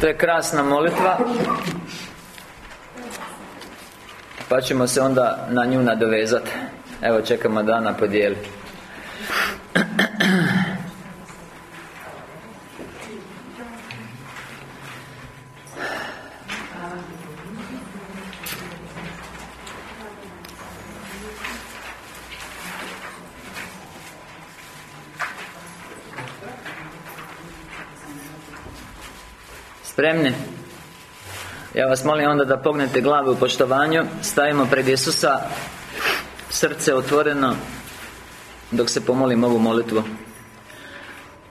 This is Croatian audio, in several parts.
To je krasna molitva. Pa ćemo se onda na nju nadovezati Evo čekamo dana podijeli Spremni? Vas molim onda da pognete glavu u poštovanju Stavimo pred Isusa Srce otvoreno Dok se pomolim ovu molitvu.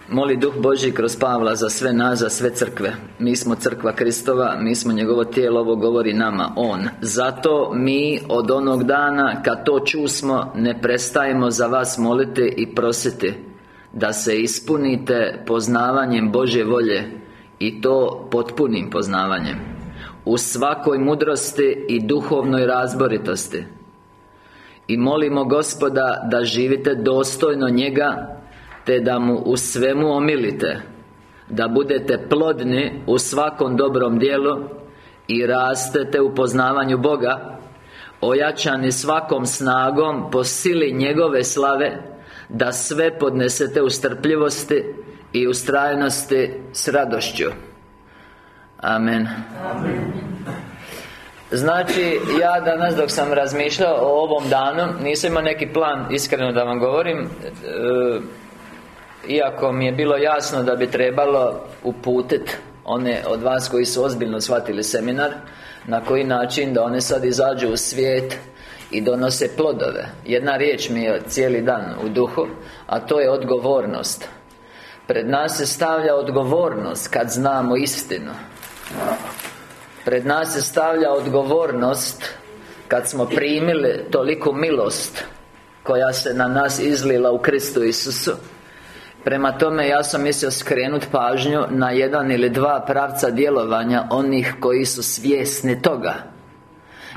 Moli Duh Božji kroz Pavla za sve nas, za sve crkve. Mi smo crkva Kristova, mi smo njegovo tijelo, ovo govori nama On. Zato mi od onog dana kad to čusmo Ne prestajemo za vas moliti i prositi Da se ispunite poznavanjem Božje volje i to potpunim poznavanjem U svakoj mudrosti i duhovnoj razboritosti. I molimo Gospoda da živite dostojno njega Te da mu u svemu omilite Da budete plodni u svakom dobrom dijelu I rastete u poznavanju Boga Ojačani svakom snagom po sili njegove slave Da sve podnesete u strpljivosti i ustrajnosti s radošću Amen. Znači, ja danas dok sam razmišljao o ovom danu Nisam imao neki plan, iskreno da vam govorim e, Iako mi je bilo jasno da bi trebalo uputiti One od vas koji su ozbiljno shvatili seminar Na koji način da one sad izađu u svijet I donose plodove. Jedna riječ mi je cijeli dan u duhu A to je odgovornost. Pred nas se stavlja odgovornost kad znamo istinu Pred nas se stavlja odgovornost Kad smo primili toliku milost Koja se na nas izlila u Kristu Isusu. Prema tome, ja sam mislio skrenuti pažnju na jedan ili dva pravca djelovanja Onih koji su svjesni toga.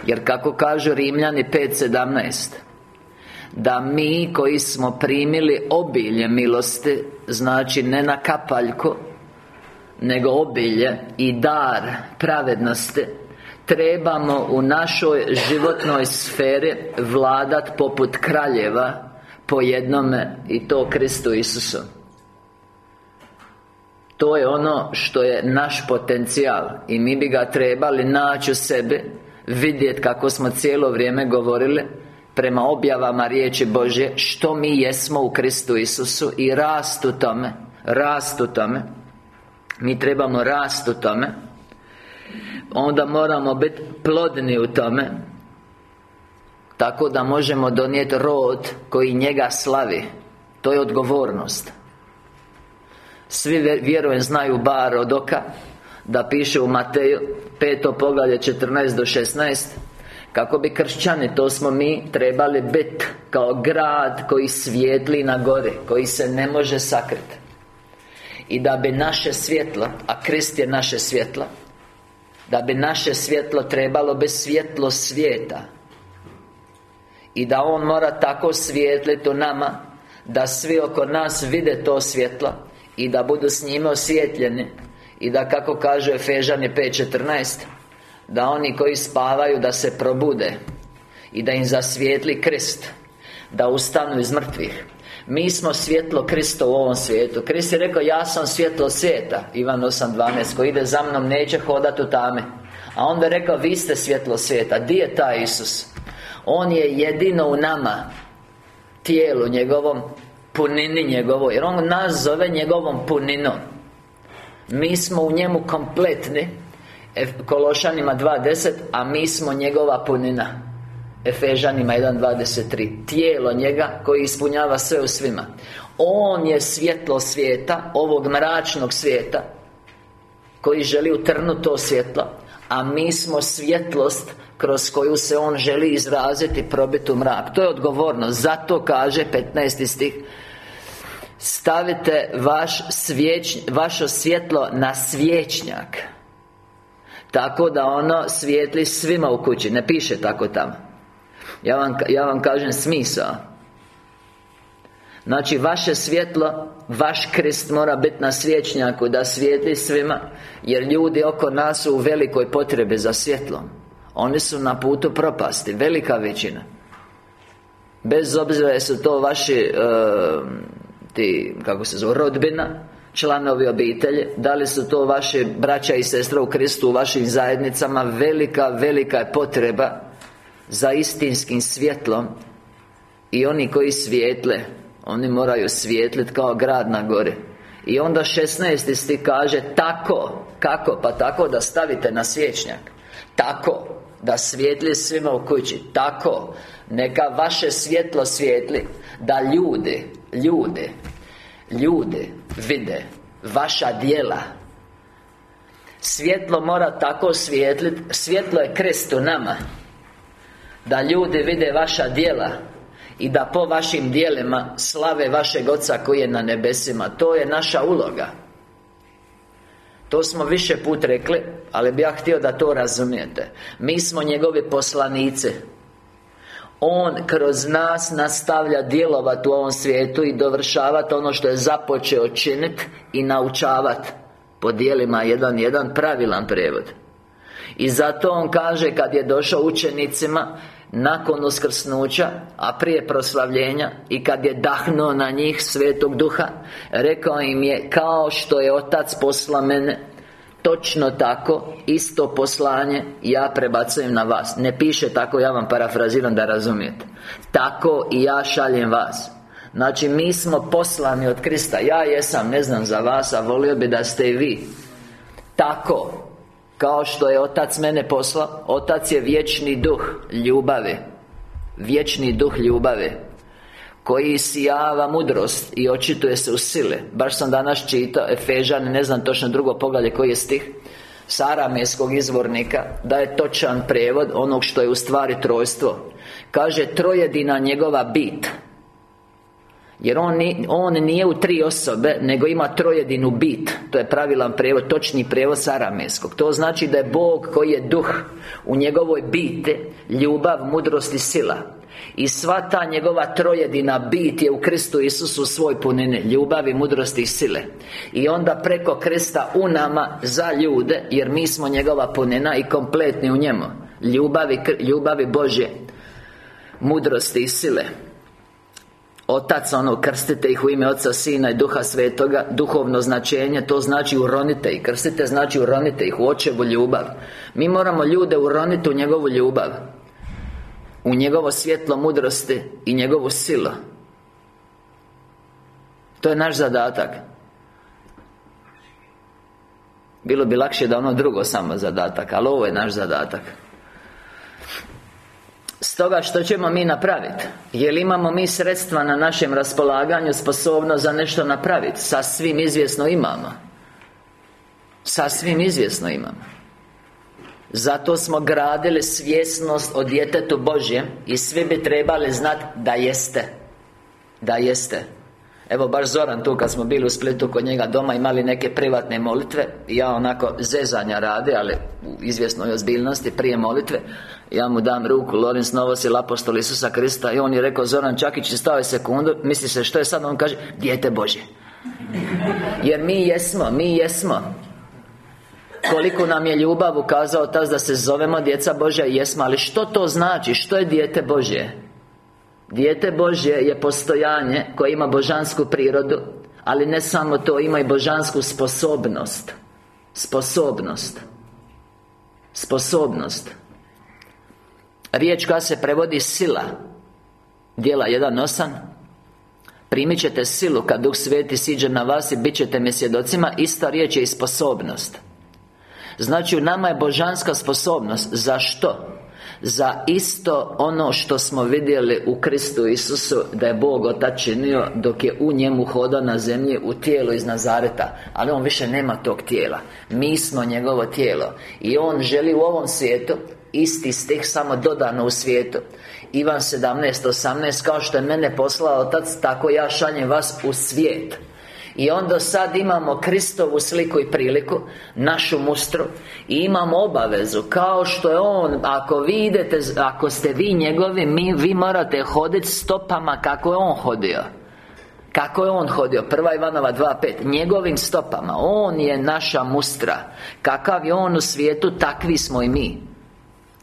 Jer kako kažu Rimljani 5.17 da mi koji smo primili obilje milosti Znači ne na kapaljku Nego obilje i dar pravednosti. Trebamo u našoj životnoj sferi Vladat poput kraljeva Po jednome I to Kristu Isusu. To je ono što je naš potencijal I mi bi ga trebali naći u sebi Vidjeti kako smo cijelo vrijeme govorili prema objavama riječi Božje Što mi jesmo u Kristu Isusu I rast u tome Rast tome Mi trebamo rast u tome. Onda moramo biti plodni u tome Tako da možemo donijeti rod Koji njega slavi. To je odgovornost. Svi vjerujem znaju bar od oka Da piše u Mateju Peto poglavlje 14 do 16 kako bi kršćani, to smo mi, trebali biti Kao grad koji svijetli na gore Koji se ne može sakriti I da bi naše svjetlo A Krist je naše svjetlo Da bi naše svjetlo trebalo bez svjetlo svijeta. I da On mora tako svijetliti u nama Da svi oko nas vide to svjetlo I da budu s njime osvjetljeni. I da kako kaže Efežani 5.14 da oni koji spavaju da se probude I da im zasvijetli krist Da ustanu iz mrtvih Mi smo svjetlo Krista u ovom svijetu. Krist je rekao ja sam svjetlo svijeta. Ivan 8.12 Koji ide za mnom neće hodati u tame. A onda je rekao vi ste svjetlo svijeta. Di je taj Isus? On je jedino u nama Tijelu njegovom Punini njegovoj. Jer On nas zove njegovom puninom. Mi smo u njemu kompletni Kološanima 2.10 A mi smo njegova punina Efežanima 1.23 Tijelo njega koji ispunjava sve u svima. On je svjetlo svijeta Ovog mračnog svijeta Koji želi utrnuti to svjetlo A mi smo svjetlost Kroz koju se On želi izraziti Probiti u mrak. To je odgovorno Zato kaže 15. stih Stavite vaš svječ, vaše svjetlo na svječnjak tako da ono svijetli svima u kući. Ne piše tako tamo Ja vam, ja vam kažem smisao. Znači, vaše svjetlo Vaš krist mora biti na svječnjaku Da svijetli svima Jer ljudi oko nas su u velikoj potrebi za svjetlom. Oni su na putu propasti Velika većina. Bez obzira su to vaši uh, Ti, kako se zove, rodbina Članovi obitelji Da li su to vaši braća i sestre u Kristu U vašim zajednicama Velika, velika je potreba Za istinskim svjetlom I oni koji svijetle oni moraju svijetlit kao grad na gore I onda 16. sti kaže Tako Kako? Pa tako da stavite na svječnjak Tako Da svijetli svima u kući Tako Neka vaše svjetlo svijetli Da ljudi Ljudi Ljudi vide Vaša dijela Svjetlo mora tako svijetlit Svjetlo je krest u nama Da ljudi vide vaša dijela i da po vašim dijelima slave vašeg Oca koji je na nebesima. To je naša uloga. To smo više put rekli Ali bi ja htio da to razumijete. Mi smo njegovi poslanice on kroz nas nastavlja djelovati u ovom svijetu I dovršavati ono što je započeo činiti I naučavati Po dijelima jedan, jedan pravilan prevod I zato on kaže kad je došao učenicima nakon uskrsnuća A prije proslavljenja I kad je dahnuo na njih Svetog Duha Rekao im je Kao što je Otac posla mene Točno tako Isto poslanje Ja prebacujem na vas. Ne piše tako, ja vam parafraziram da razumijete. Tako i ja šaljem vas. Znači mi smo poslani od Krista. Ja jesam, ne znam za vas A volio bi da ste i vi. Tako kao što je Otac mene poslao Otac je vječni duh ljubave Vječni duh ljubave Koji sijava mudrost I očituje se u sile. Baš sam danas čitao Efežan, ne znam točno drugo poglavlje koji je stih Sarameskog izvornika Da je točan prevod Onog što je u stvari trojstvo. Kaže trojedina njegova bit jer on, on nije u tri osobe Nego ima trojedinu bit. To je pravilan prijevod, točni prijevod sarameskog To znači da je Bog koji je duh U njegovoj bite Ljubav, mudrost i sila. I sva ta njegova trojedina bit je u Kristu Isusu svoj punine Ljubavi, mudrosti i sile. I onda preko Krista u nama za ljude Jer mi smo njegova punina i kompletni u njemu. Ljubavi, ljubavi Božje Mudrosti i sile Otac, ono, krstite ih u ime Oca, Sina i Duha Svetoga Duhovno značenje, to znači uronite ih Krstite znači uronite ih u očevu ljubav. Mi moramo ljude uroniti u njegovu ljubav U njegovo svjetlo mudrosti i njegovu silu. To je naš zadatak. Bilo bi lakše da ono drugo samo zadatak Ali ovo je naš zadatak Stoga što ćemo mi napraviti? Jel imamo mi sredstva na našem raspolaganju Sposobno za nešto napraviti? Sasvim izvjesno imamo Sasvim izvjesno imamo Zato smo gradili svjesnost o djetetu Božjem I svi bi trebali znati da jeste Da jeste Evo baš Zoran tu kad smo bili u Splitu kod njega doma imali neke privatne molitve ja onako zezanja radi, ali u izvjesnoj ozbiljnosti prije molitve Ja mu dam ruku, Lorenz Novosil, apostol Isusa Krista I on je rekao, Zoran Čakić, stao sekundu Misli se, što je sad? On kaže, dijete Bože Jer mi jesmo, mi jesmo koliko nam je ljubav ukazao tas da se zovemo djeca Božja jesmo Ali što to znači? Što je dijete Božje? Dijete Božje je postojanje koje ima božansku prirodu Ali ne samo to, ima i božansku sposobnost. Sposobnost. Sposobnost. Riječ koja se prevodi sila Dijela 1.8 Primit ćete silu kad Duh Sveti siđe na vas i bit ćete mi svjedocima. Ista riječ je i sposobnost. Znači u nama je božanska sposobnost. Za što? Za isto ono što smo vidjeli u Kristu Isusu Da je Bog Otac činio Dok je u njemu hodao na zemlji U tijelu iz Nazareta. Ali On više nema tog tijela. Mi smo njegovo tijelo. I On želi u ovom svijetu Isti stih samo dodano u svijetu. Ivan 17.18 Kao što je mene poslao Otac Tako ja šaljem vas u svijet i onda sad imamo Kristovu sliku i priliku Našu mustru I imamo obavezu Kao što je On Ako vi idete Ako ste vi njegovi mi, Vi morate hoditi stopama kako je On hodio. Kako je On hodio? Prva Ivanova 2.5 Njegovim stopama. On je naša mustra. Kakav je On u svijetu, takvi smo i mi.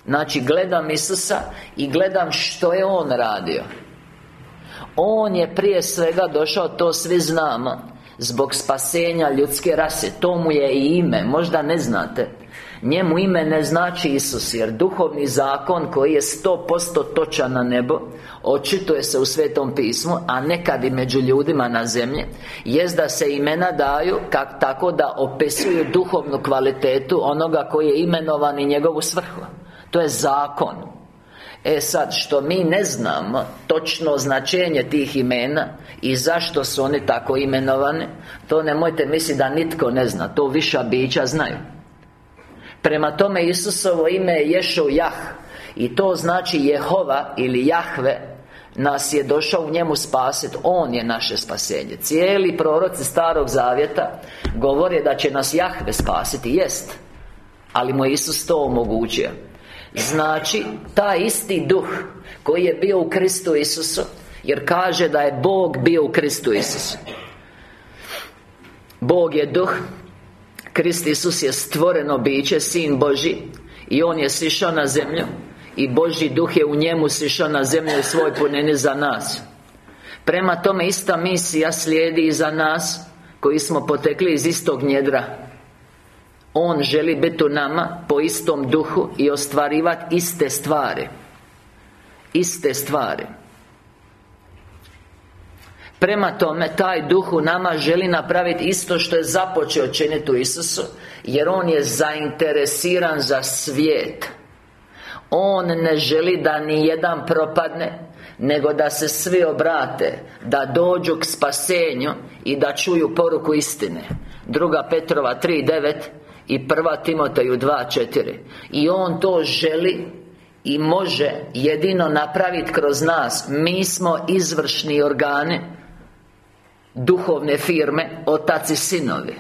Znači, gledam Isusa I gledam što je On radio. On je prije svega došao, to svi znamo Zbog spasenja ljudske rase To mu je i ime, možda ne znate. Njemu ime ne znači Isus Jer duhovni zakon koji je sto posto točan na nebo Očituje se u Svetom pismu A nekad i među ljudima na zemlji Jest da se imena daju kak, Tako da opisuju duhovnu kvalitetu Onoga koji je imenovan i njegovu svrhu. To je zakon E sad, što mi ne znamo Točno značenje tih imena I zašto su oni tako imenovani To nemojte misliti da nitko ne zna To viša bića znaju. Prema tome Isusovo ime je Ješov Jah I to znači Jehova ili Jahve nas je došao u njemu spasiti On je naše spasenje. Cijeli proroci Starog Zavjeta Govore da će nas Jahve spasiti. Jest Ali mu je Isus to omogućio Znači, taj isti duh Koji je bio u Kristu Isusu Jer kaže da je Bog bio u Kristu Isusu. Bog je duh Krist Isus je stvoreno biće, Sin Boži I On je sišao na zemlju I Boži duh je u njemu sišao na zemlju svoj punini za nas. Prema tome ista misija slijedi i za nas Koji smo potekli iz istog njedra On želi biti u nama po istom duhu I ostvarivati iste stvari. Iste stvari. Prema tome, taj duh u nama želi napraviti isto što je započeo činiti u Isusu Jer On je zainteresiran za svijet. On ne želi da ni jedan propadne Nego da se svi obrate Da dođu k spasenju I da čuju poruku istine. Druga Petrova 3.9 I prva Timoteju 2.4 I On to želi i može jedino napraviti kroz nas. Mi smo izvršni organi duhovne firme Otac i sinovi.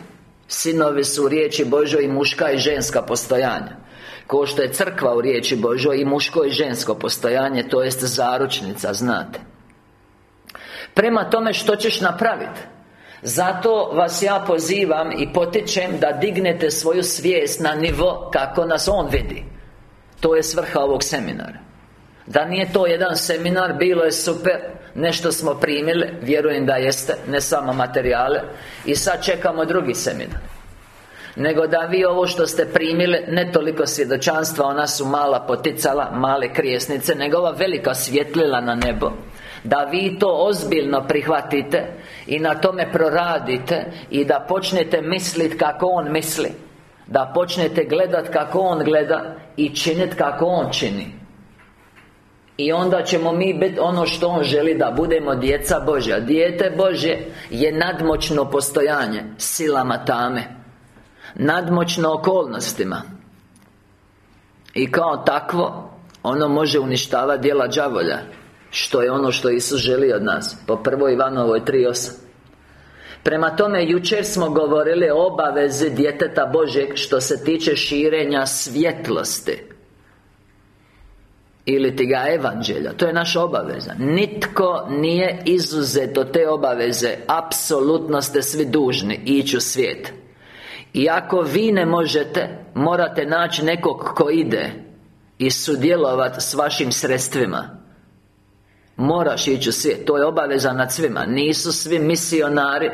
Sinovi su u riječi Božoj i muška i ženska postojanja. Ko što je crkva u riječi Božoj i muško i žensko postojanje To jest zaručnica, znate. Prema tome što ćeš napraviti zato vas ja pozivam i potičem da dignete svoju svijest na nivo kako nas On vidi. To je svrha ovog seminara. Da nije to jedan seminar, bilo je super. Nešto smo primili, vjerujem da jeste Ne samo materijale. I sad čekamo drugi seminar. Nego da vi ovo što ste primili Ne toliko svjedočanstva Ona su mala poticala Male krijesnice Nego ova velika svjetlila na nebo Da vi to ozbiljno prihvatite I na tome proradite I da počnete misliti kako On misli. Da počnete gledat kako On gleda I činit kako On čini. I onda ćemo mi biti ono što On želi da budemo djeca Božja. Dijete Božje je nadmoćno postojanje Silama tame Nadmoćno okolnostima. I kao takvo Ono može uništavati djela đavolja Što je ono što Isus želi od nas Po prvoj Ivanovoj 3.8 Prema tome, jučer smo govorili o obavezi djeteta Božeg Što se tiče širenja svjetlosti. Ili ti ga evanđelja. To je naša obaveza. Nitko nije izuzet te obaveze. Apsolutno ste svi dužni ići u svijet. I ako vi ne možete Morate naći nekog ko ide I sudjelovati s vašim sredstvima Moraš ići u svijet To je obaveza nad svima. Nisu svi misionari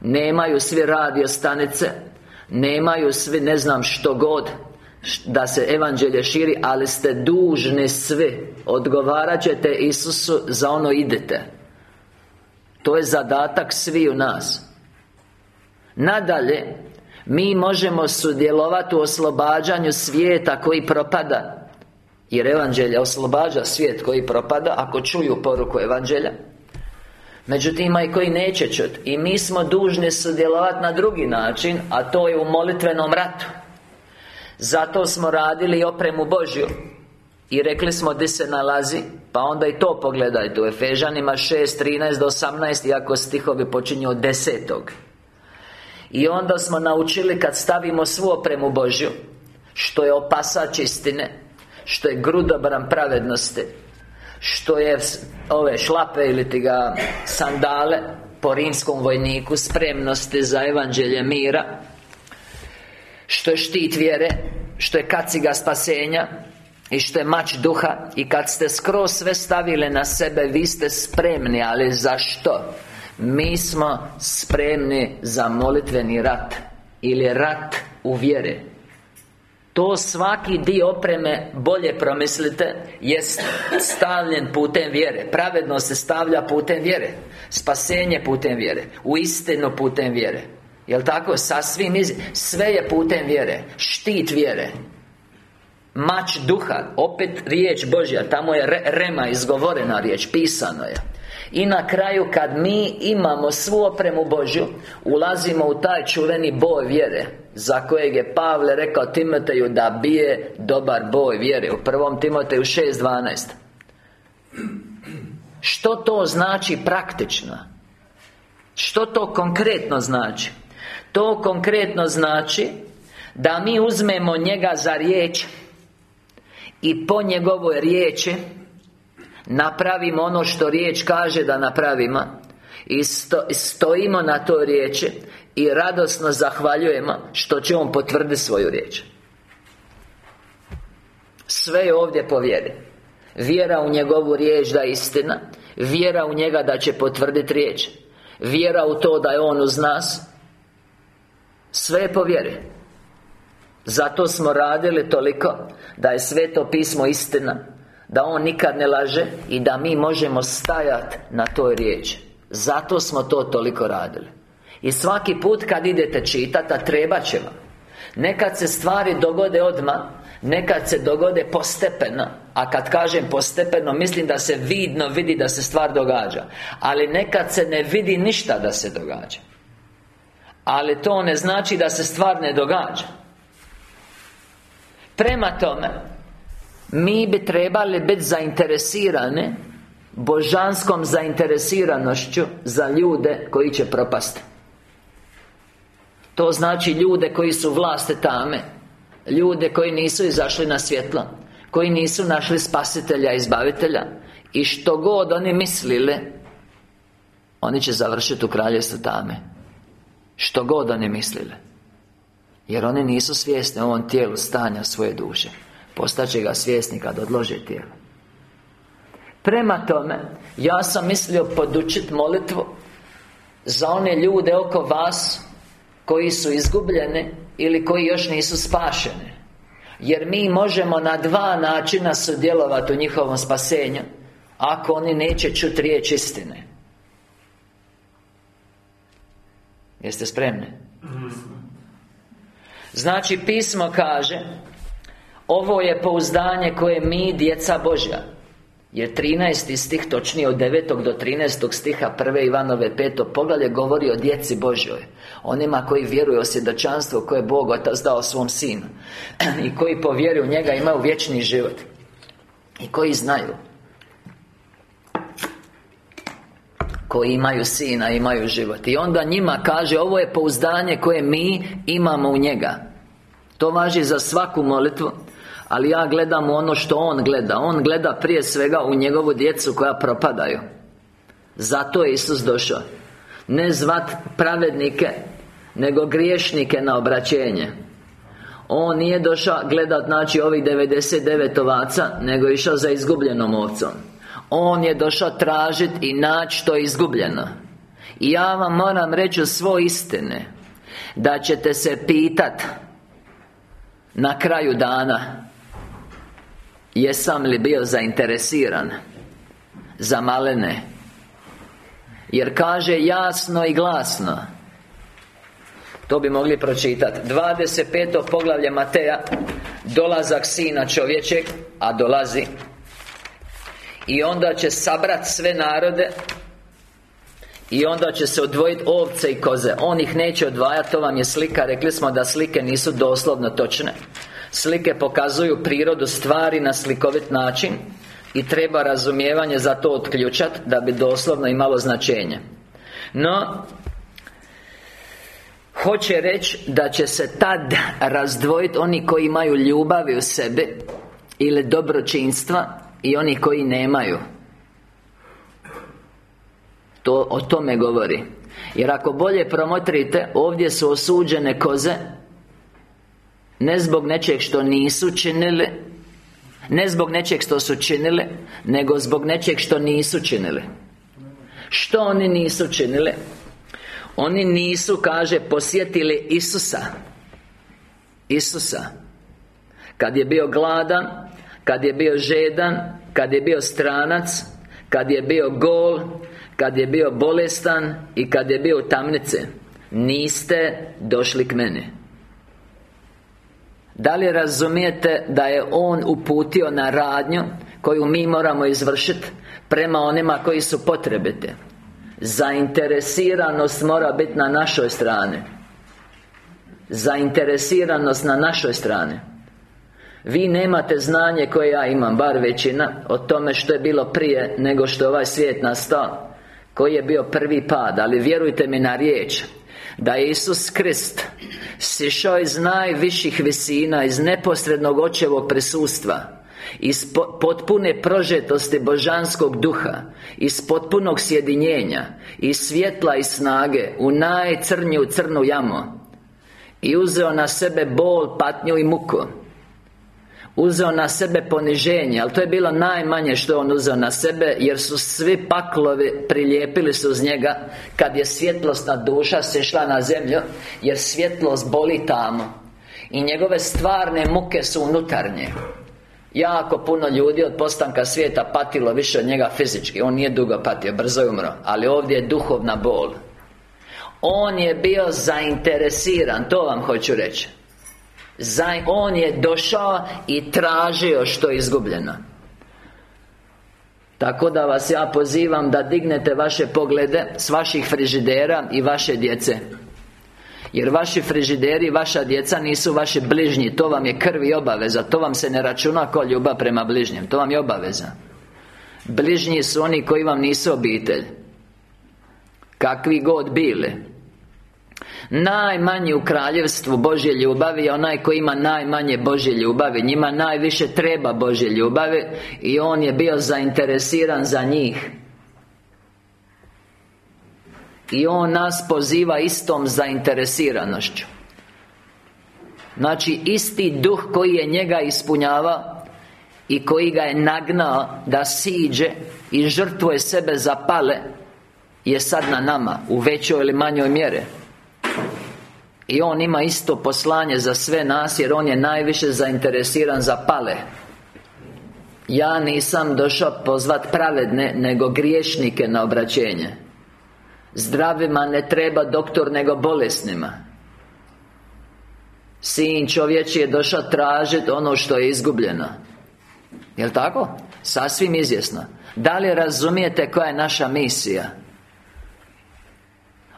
Nemaju svi radio stanice Nemaju svi ne znam što god da se evanđelje širi ali ste dužni svi. Odgovarat ćete Isusu za ono idete to je zadatak svi u nas. Nadalje Mi možemo sudjelovati u oslobađanju svijeta koji propada Jer evanđelje oslobađa svijet koji propada Ako čuju poruku evanđelja. Međutim, ima i koji neće čuti I mi smo dužni sudjelovati na drugi način A to je u molitvenom ratu. Zato smo radili opremu Božju. I rekli smo gdje se nalazi Pa onda i to pogledajte U Efežanima 6, 13 do 18 Iako stihovi počinju od desetog. I onda smo naučili kad stavimo svu opremu Božju Što je opasač istine Što je grudobran pravednosti Što je ove šlape ili ti ga sandale Po rimskom vojniku Spremnosti za evanđelje mira Što je štit vjere Što je kaciga spasenja i što je mač duha I kad ste skroz sve stavili na sebe Vi ste spremni, ali zašto? Mi smo spremni za molitveni rat Ili rat u vjere to svaki dio opreme Bolje promislite Jest stavljen putem vjere. Pravedno se stavlja putem vjere. Spasenje putem vjere. U istinu putem vjere. Jel tako? Sasvim iz... Sve je putem vjere. Štit vjere. Mač duha. Opet riječ Božja. Tamo je rema izgovorena riječ. Pisano je i na kraju kad mi imamo svu opremu Božju Ulazimo u taj čuveni boj vjere Za kojeg je Pavle rekao Timoteju da bije dobar boj vjere U prvom Timoteju 6.12 Što to znači praktično? Što to konkretno znači? To konkretno znači Da mi uzmemo njega za riječ I po njegovoj riječi Napravimo ono što riječ kaže da napravimo. I stojimo na toj riječi I radosno zahvaljujemo Što će On potvrditi svoju riječ. Sve je ovdje po vjeri. Vjera u njegovu riječ da je istina Vjera u njega da će potvrditi riječ Vjera u to da je On uz nas. Sve je po vjeri. Zato smo radili toliko Da je sveto pismo istina da On nikad ne laže I da mi možemo stajati na toj riječi. Zato smo to toliko radili. I svaki put kad idete čitati, a treba će vam Nekad se stvari dogode odmah Nekad se dogode postepeno A kad kažem postepeno Mislim da se vidno vidi da se stvar događa Ali nekad se ne vidi ništa da se događa. Ali to ne znači da se stvar ne događa. Prema tome mi bi trebali biti zainteresirani Božanskom zainteresiranošću Za ljude koji će propasti. To znači ljude koji su vlasti tame Ljude koji nisu izašli na svjetlo Koji nisu našli spasitelja izbavitelja. I što god oni mislili Oni će završiti u kraljestvu tame. Što god oni mislili Jer oni nisu svjesni o ovom tijelu stanja svoje duše Postaće ga svjesni kad odlože tijelo. Prema tome Ja sam mislio podučiti molitvu Za one ljude oko vas Koji su izgubljeni Ili koji još nisu spašeni. Jer mi možemo na dva načina sudjelovati u njihovom spasenju Ako oni neće čuti riječ istine. Jeste spremni? Znači, pismo kaže ovo je pouzdanje koje mi, djeca Božja Jer 13. stih, točnije od 9. do 13. stiha prve Ivanove peto poglavlje govori o djeci Božjoj Onima koji vjeruju o svjedočanstvu koje je Bog Otac dao svom Sinu I koji po vjeri u njega imaju vječni život I koji znaju Koji imaju Sina, imaju život I onda njima kaže Ovo je pouzdanje koje mi imamo u njega To važi za svaku molitvu ali ja gledam ono što On gleda. On gleda prije svega u njegovu djecu koja propadaju. Zato je Isus došao. Ne zvat pravednike Nego griješnike na obraćenje. On nije došao gledat znači ovih 99 ovaca Nego išao za izgubljenom ovcom. On je došao tražiti i naći što je izgubljeno. I ja vam moram reći svoj istine Da ćete se pitat Na kraju dana Jesam li bio zainteresiran Za malene? Jer kaže jasno i glasno. To bi mogli pročitati 25. poglavlje Mateja. Dolazak Sina čovječeg A dolazi. I onda će sabrat sve narode. I onda će se odvojiti ovce i koze. On ih neće odvajati, to vam je slika. Rekli smo da slike nisu doslovno točne Slike pokazuju prirodu stvari na slikovit način I treba razumijevanje za to otključati Da bi doslovno imalo značenje. No Hoće reći da će se tad razdvojiti oni koji imaju ljubavi u sebi Ili dobročinstva I oni koji nemaju. To o tome govori. Jer ako bolje promotrite Ovdje su osuđene koze Ne zbog nečeg što nisu činili Ne zbog nečeg što su činili Nego zbog nečeg što nisu činili. Što oni nisu činili? Oni nisu, kaže, posjetili Isusa. Isusa. Kad je bio gladan Kad je bio žedan Kad je bio stranac Kad je bio gol Kad je bio bolestan I kad je bio tamnice Niste došli k meni Da li razumijete da je On uputio na radnju Koju mi moramo izvršiti Prema onima koji su potrebite Zainteresiranost mora biti na našoj strani. Zainteresiranost na našoj strani. Vi nemate znanje koje ja imam, bar većina O tome što je bilo prije nego što je ovaj svijet nastao Koji je bio prvi pad Ali vjerujte mi na riječ Da je Isus Krist Sišao iz najviših visina Iz neposrednog očevog prisustva iz potpune prožetosti božanskog duha Iz potpunog sjedinjenja Iz svjetla i snage U najcrnju crnu jamu I uzeo na sebe bol, patnju i muku Uzeo na sebe poniženje Ali to je bilo najmanje što on uzeo na sebe Jer su svi paklovi prilijepili su uz njega. Kad je svjetlosna duša sešla na zemlju Jer svjetlost boli tamo. I njegove stvarne muke su unutarnje. Jako puno ljudi od postanka svijeta patilo više od njega fizički. On nije dugo patio, brzo je umro Ali ovdje je duhovna bol. On je bio zainteresiran, to vam hoću reći On je došao i tražio što je izgubljeno. Tako da vas ja pozivam da dignete vaše poglede S vaših frižidera i vaše djece. Jer vaši frižideri, vaša djeca nisu vaši bližnji. To vam je krv i obaveza. To vam se ne računa kao ljubav prema bližnjem. To vam je obaveza. Bližnji su oni koji vam nisu obitelj. Kakvi god bili Najmanji u kraljevstvu Božje ljubavi je onaj koji ima najmanje Božje ljubavi. Njima najviše treba Božje ljubavi I on je bio zainteresiran za njih. I On nas poziva istom zainteresiranošću. Znači, isti duh koji je njega ispunjava I koji ga je nagnao da siđe I žrtvuje sebe za pale Je sad na nama U većoj ili manjoj mjere I On ima isto poslanje za sve nas Jer On je najviše zainteresiran za pale. Ja nisam došao pozvat pravedne Nego griješnike na obraćenje. Zdravima ne treba doktor nego bolesnima. Sin čovječi je došao tražiti ono što je izgubljeno. Jel' tako? Sasvim izvjesno. Da li razumijete koja je naša misija?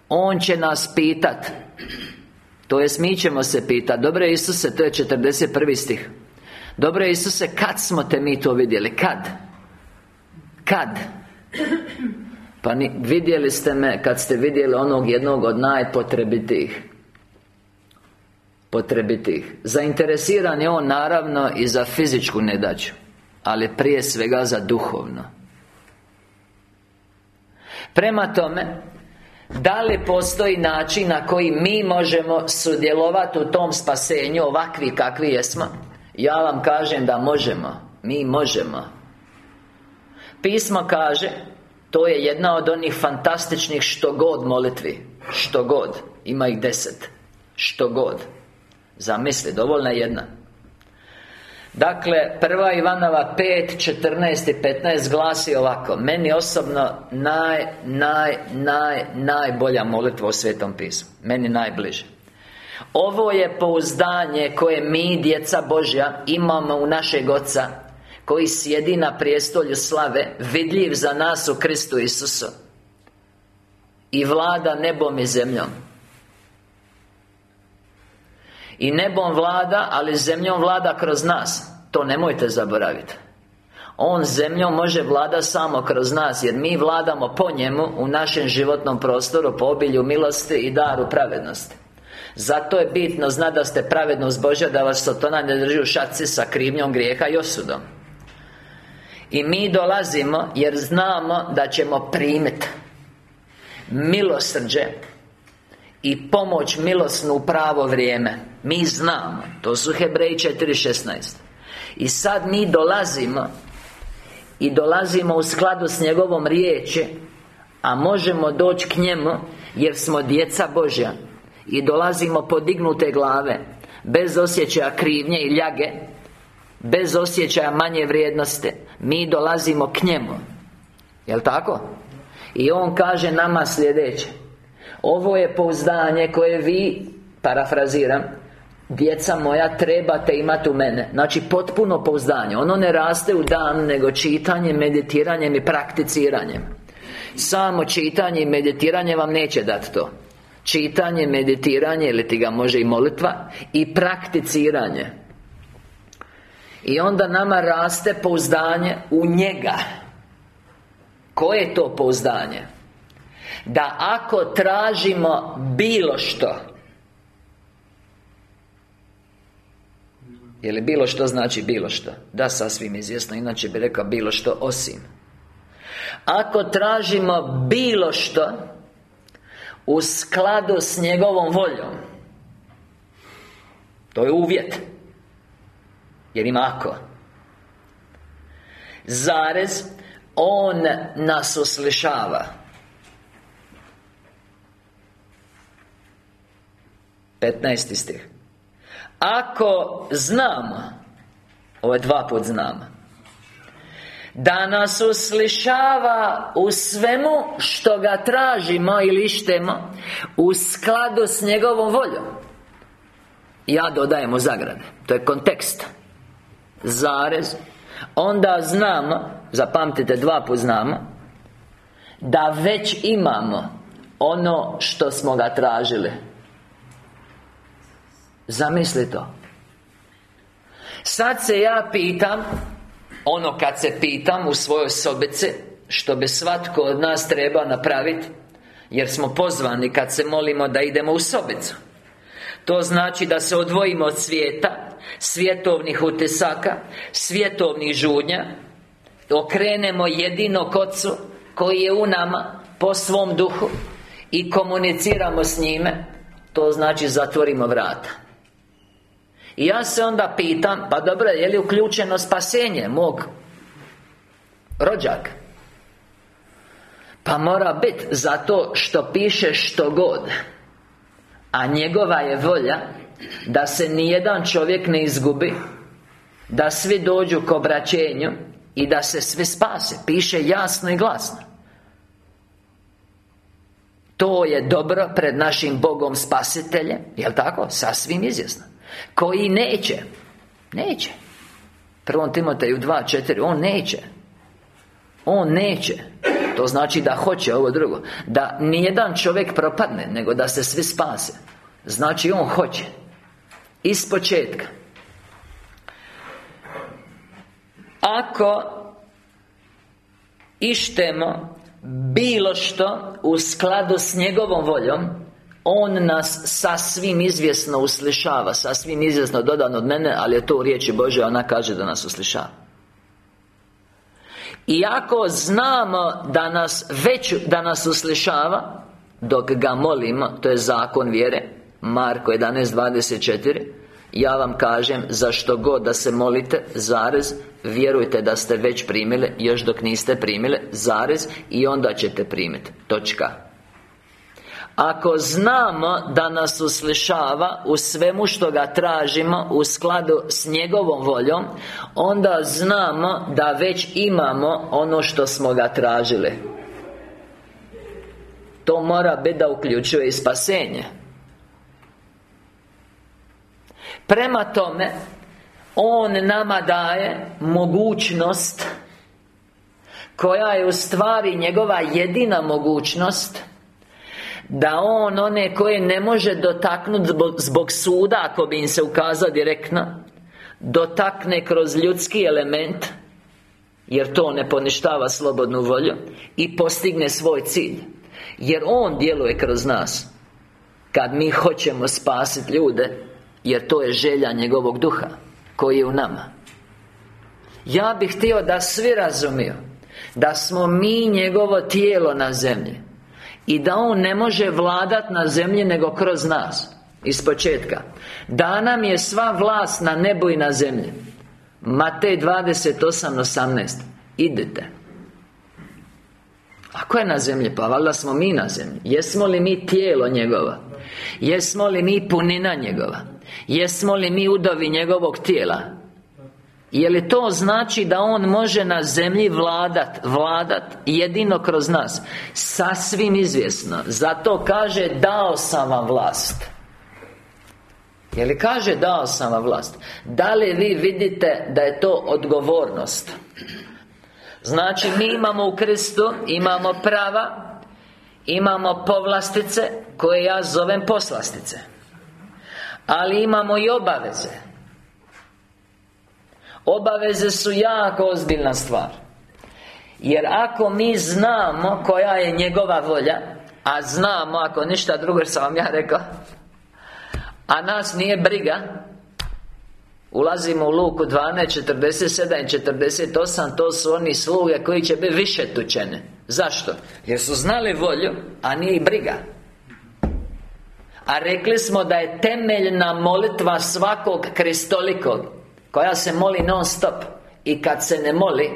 On će nas pitat To jest mi ćemo se pitat Dobre Isuse, to je 41. stih Dobre Isuse, kad smo te mi to vidjeli? Kad? Kad? Pa ni, vidjeli ste me kad ste vidjeli onog jednog od najpotrebitijih Potrebitih Zainteresiran je on naravno i za fizičku nedaću Ali prije svega za duhovno Prema tome Da li postoji način na koji mi možemo sudjelovati u tom spasenju Ovakvi kakvi jesmo? Ja vam kažem da možemo Mi možemo. Pismo kaže to je jedna od onih fantastičnih što god molitvi Što god Ima ih deset Što god. Zamisli, dovoljna jedna Dakle, prva Ivanova 5, 14 i 15 glasi ovako. Meni osobno naj, naj, naj, najbolja molitva u Svetom pismu. Meni najbliže. Ovo je pouzdanje koje mi, djeca Božja, imamo u našeg Oca koji sjedi na prijestolju slave Vidljiv za nas u Kristu Isusu. I vlada nebom i zemljom I nebom vlada, ali zemljom vlada kroz nas. To nemojte zaboraviti On zemljom može vlada samo kroz nas Jer mi vladamo po njemu U našem životnom prostoru Po obilju milosti i daru pravednosti. Zato je bitno znati da ste pravednost Božja Da vas Sotona ne drži u šaci sa krivnjom grijeha i osudom. I mi dolazimo jer znamo da ćemo primiti Milosrđe I pomoć milosnu u pravo vrijeme. Mi znamo To su Hebreji 4.16 I sad mi dolazimo I dolazimo u skladu s njegovom riječi A možemo doći k njemu Jer smo djeca Božja I dolazimo podignute glave Bez osjećaja krivnje i ljage Bez osjećaja manje vrijednosti. Mi dolazimo k njemu. Jel' tako? I on kaže nama sljedeće Ovo je pouzdanje koje vi Parafraziram Djeca moja trebate imati u mene. Znači potpuno pouzdanje. Ono ne raste u dan Nego čitanjem, meditiranjem i prakticiranjem. Samo čitanje i meditiranje vam neće dati to. Čitanje, meditiranje Ili ti ga može i molitva I prakticiranje. I onda nama raste pouzdanje u njega. Koje je to pouzdanje? Da ako tražimo bilo što Je bilo što znači bilo što? Da, sasvim izvjesno, inače bi rekao bilo što osim Ako tražimo bilo što U skladu s njegovom voljom To je uvjet Jer ima ako Zarez On nas uslišava 15. stih. Ako znamo Ovo je dva put znamo Da nas uslišava u svemu što ga tražimo ili štemo U skladu s njegovom voljom Ja dodajem u zagrade. To je kontekst. Zarez. Onda znamo Zapamtite, dva put znamo Da već imamo Ono što smo ga tražili Zamisli to. Sad se ja pitam Ono kad se pitam u svojoj sobici Što bi svatko od nas treba napraviti Jer smo pozvani kad se molimo da idemo u sobicu. To znači da se odvojimo od svijeta Svjetovnih utisaka Svjetovnih žudnja Okrenemo jedino kocu Koji je u nama Po svom duhu I komuniciramo s njime. To znači zatvorimo vrata i ja se onda pitam Pa dobro, je li uključeno spasenje mog Rođaka? Pa mora biti Zato što piše što god. A njegova je volja Da se nijedan čovjek ne izgubi Da svi dođu k obraćenju I da se svi spase. Piše jasno i glasno. To je dobro pred našim Bogom Spasiteljem Jel' tako? Sasvim izjasno koji neće. Neće. Prvom Timoteju 2.4 On neće. On neće. To znači da hoće ovo drugo. Da nijedan čovjek propadne Nego da se svi spase. Znači on hoće. Iz početka. Ako Ištemo Bilo što U skladu s njegovom voljom on nas sasvim izvjesno uslišava Sasvim izvjesno dodan od mene Ali je to u riječi Bože Ona kaže da nas uslišava. Iako znamo da nas već Da nas uslišava Dok ga molimo To je zakon vjere Marko 11.24 Ja vam kažem Za što god da se molite Zarez Vjerujte da ste već primili Još dok niste primili Zarez I onda ćete primiti Točka ako znamo da nas uslišava u svemu što ga tražimo u skladu s njegovom voljom Onda znamo da već imamo ono što smo ga tražili. To mora biti da uključuje i spasenje. Prema tome On nama daje mogućnost Koja je u stvari njegova jedina mogućnost da On one koje ne može dotaknuti zbog, zbog suda Ako bi im se ukazao direktno Dotakne kroz ljudski element Jer to ne poništava slobodnu volju I postigne svoj cilj. Jer On djeluje kroz nas Kad mi hoćemo spasiti ljude Jer to je želja njegovog duha Koji je u nama. Ja bih htio da svi razumiju Da smo mi njegovo tijelo na zemlji I da On ne može vladat na zemlji nego kroz nas Iz početka Da nam je sva vlast na nebu i na zemlji Matej 28.18 Idete Ako je na zemlji? Pa valjda smo mi na zemlji Jesmo li mi tijelo njegova? Jesmo li mi punina njegova? Jesmo li mi udovi njegovog tijela? Je li to znači da On može na zemlji vladat Vladat jedino kroz nas? Sasvim izvjesno. Zato kaže Dao sam vam vlast. Je li kaže dao sam vam vlast? Da li vi vidite da je to odgovornost? Znači mi imamo u Kristu Imamo prava Imamo povlastice Koje ja zovem poslastice. Ali imamo i obaveze Obaveze su jako ozbiljna stvar. Jer ako mi znamo koja je njegova volja A znamo, ako ništa drugo sam vam ja rekao A nas nije briga Ulazimo u luku 12, 47 i 48 To su oni sluge koji će biti više tučene Zašto? Jer su znali volju, a nije i briga. A rekli smo da je temeljna molitva svakog kristolikog koja se moli non stop I kad se ne moli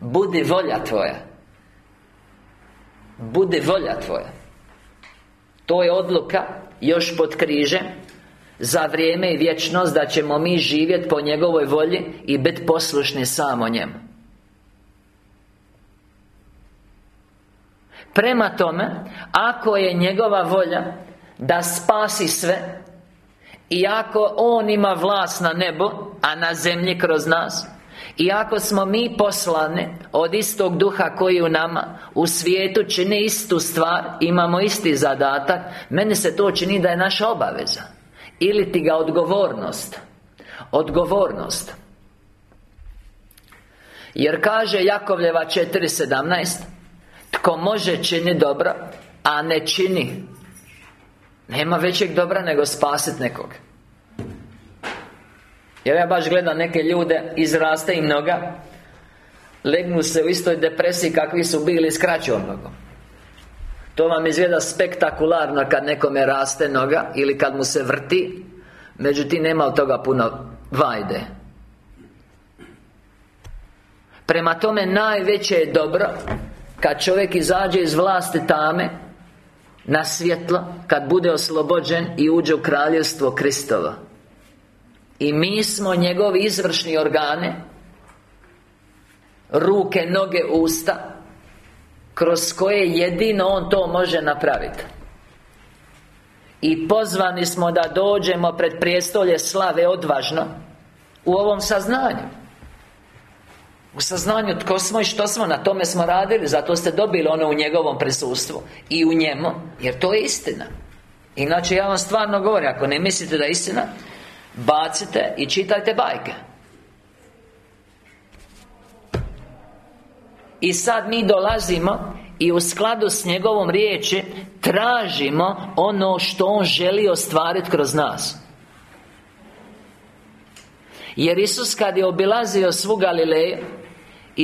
Budi volja tvoja. Budi volja tvoja. To je odluka Još pod križem Za vrijeme i vječnost Da ćemo mi živjeti po njegovoj volji I biti poslušni samo njemu. Prema tome Ako je njegova volja Da spasi sve iako On ima vlast na nebo A na zemlji kroz nas Iako smo mi poslani Od istog duha koji u nama U svijetu čini istu stvar Imamo isti zadatak Meni se to čini da je naša obaveza. Ili ti ga odgovornost. Odgovornost. Jer kaže Jakovljeva 4.17 Tko može čini dobro A ne čini nema većeg dobra nego spasit nekog. Jer ja baš gledam neke ljude Izraste im noga Legnu se u istoj depresiji kakvi su bili s nogom. To vam izgleda spektakularno kad nekome raste noga Ili kad mu se vrti Međutim, nema od toga puno vajde. Prema tome, najveće je dobro Kad čovjek izađe iz vlasti tame na svjetlo Kad bude oslobođen i uđe u kraljevstvo Kristova. I mi smo njegovi izvršni organe Ruke, noge, usta Kroz koje jedino On to može napraviti. I pozvani smo da dođemo pred prijestolje slave odvažno U ovom saznanju u saznanju tko smo i što smo, na tome smo radili Zato ste dobili ono u njegovom prisustvu I u njemu, jer to je istina. Inače ja vam stvarno govorim Ako ne mislite da je istina Bacite i čitajte bajke. I sad mi dolazimo I u skladu s njegovom riječi Tražimo ono što On želi ostvariti kroz nas. Jer Isus kad je obilazio svu Galileju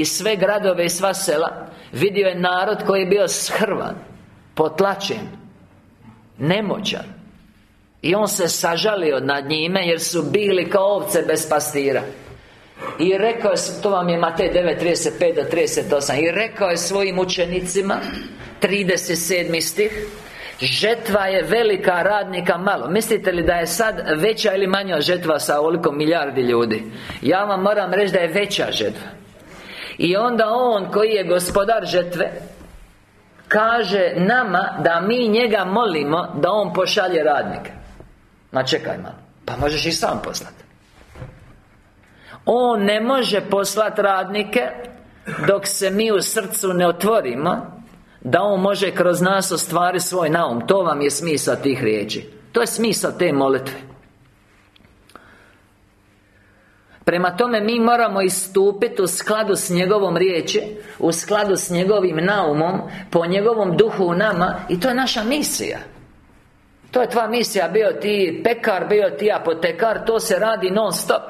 I sve gradove i sva sela Vidio je narod koji je bio shrvan Potlačen Nemoćan I on se sažalio nad njime Jer su bili kao ovce bez pastira I rekao je, to vam je Matej 9.35 do 38 I rekao je svojim učenicima 37. stih Žetva je velika, radnika malo Mislite li da je sad veća ili manja žetva sa ovoliko milijardi ljudi? Ja vam moram reći da je veća žetva I onda On koji je gospodar žetve Kaže nama da mi njega molimo Da On pošalje radnike Ma čekaj malo. Pa možeš i sam poslati On ne može poslati radnike Dok se mi u srcu ne otvorimo da On može kroz nas ostvariti svoj naum. To vam je smisao tih riječi. To je smisao te molitve Prema tome mi moramo istupiti u skladu s njegovom riječi U skladu s njegovim naumom Po njegovom duhu u nama I to je naša misija. To je tvoja misija Bio ti pekar, bio ti apotekar To se radi non stop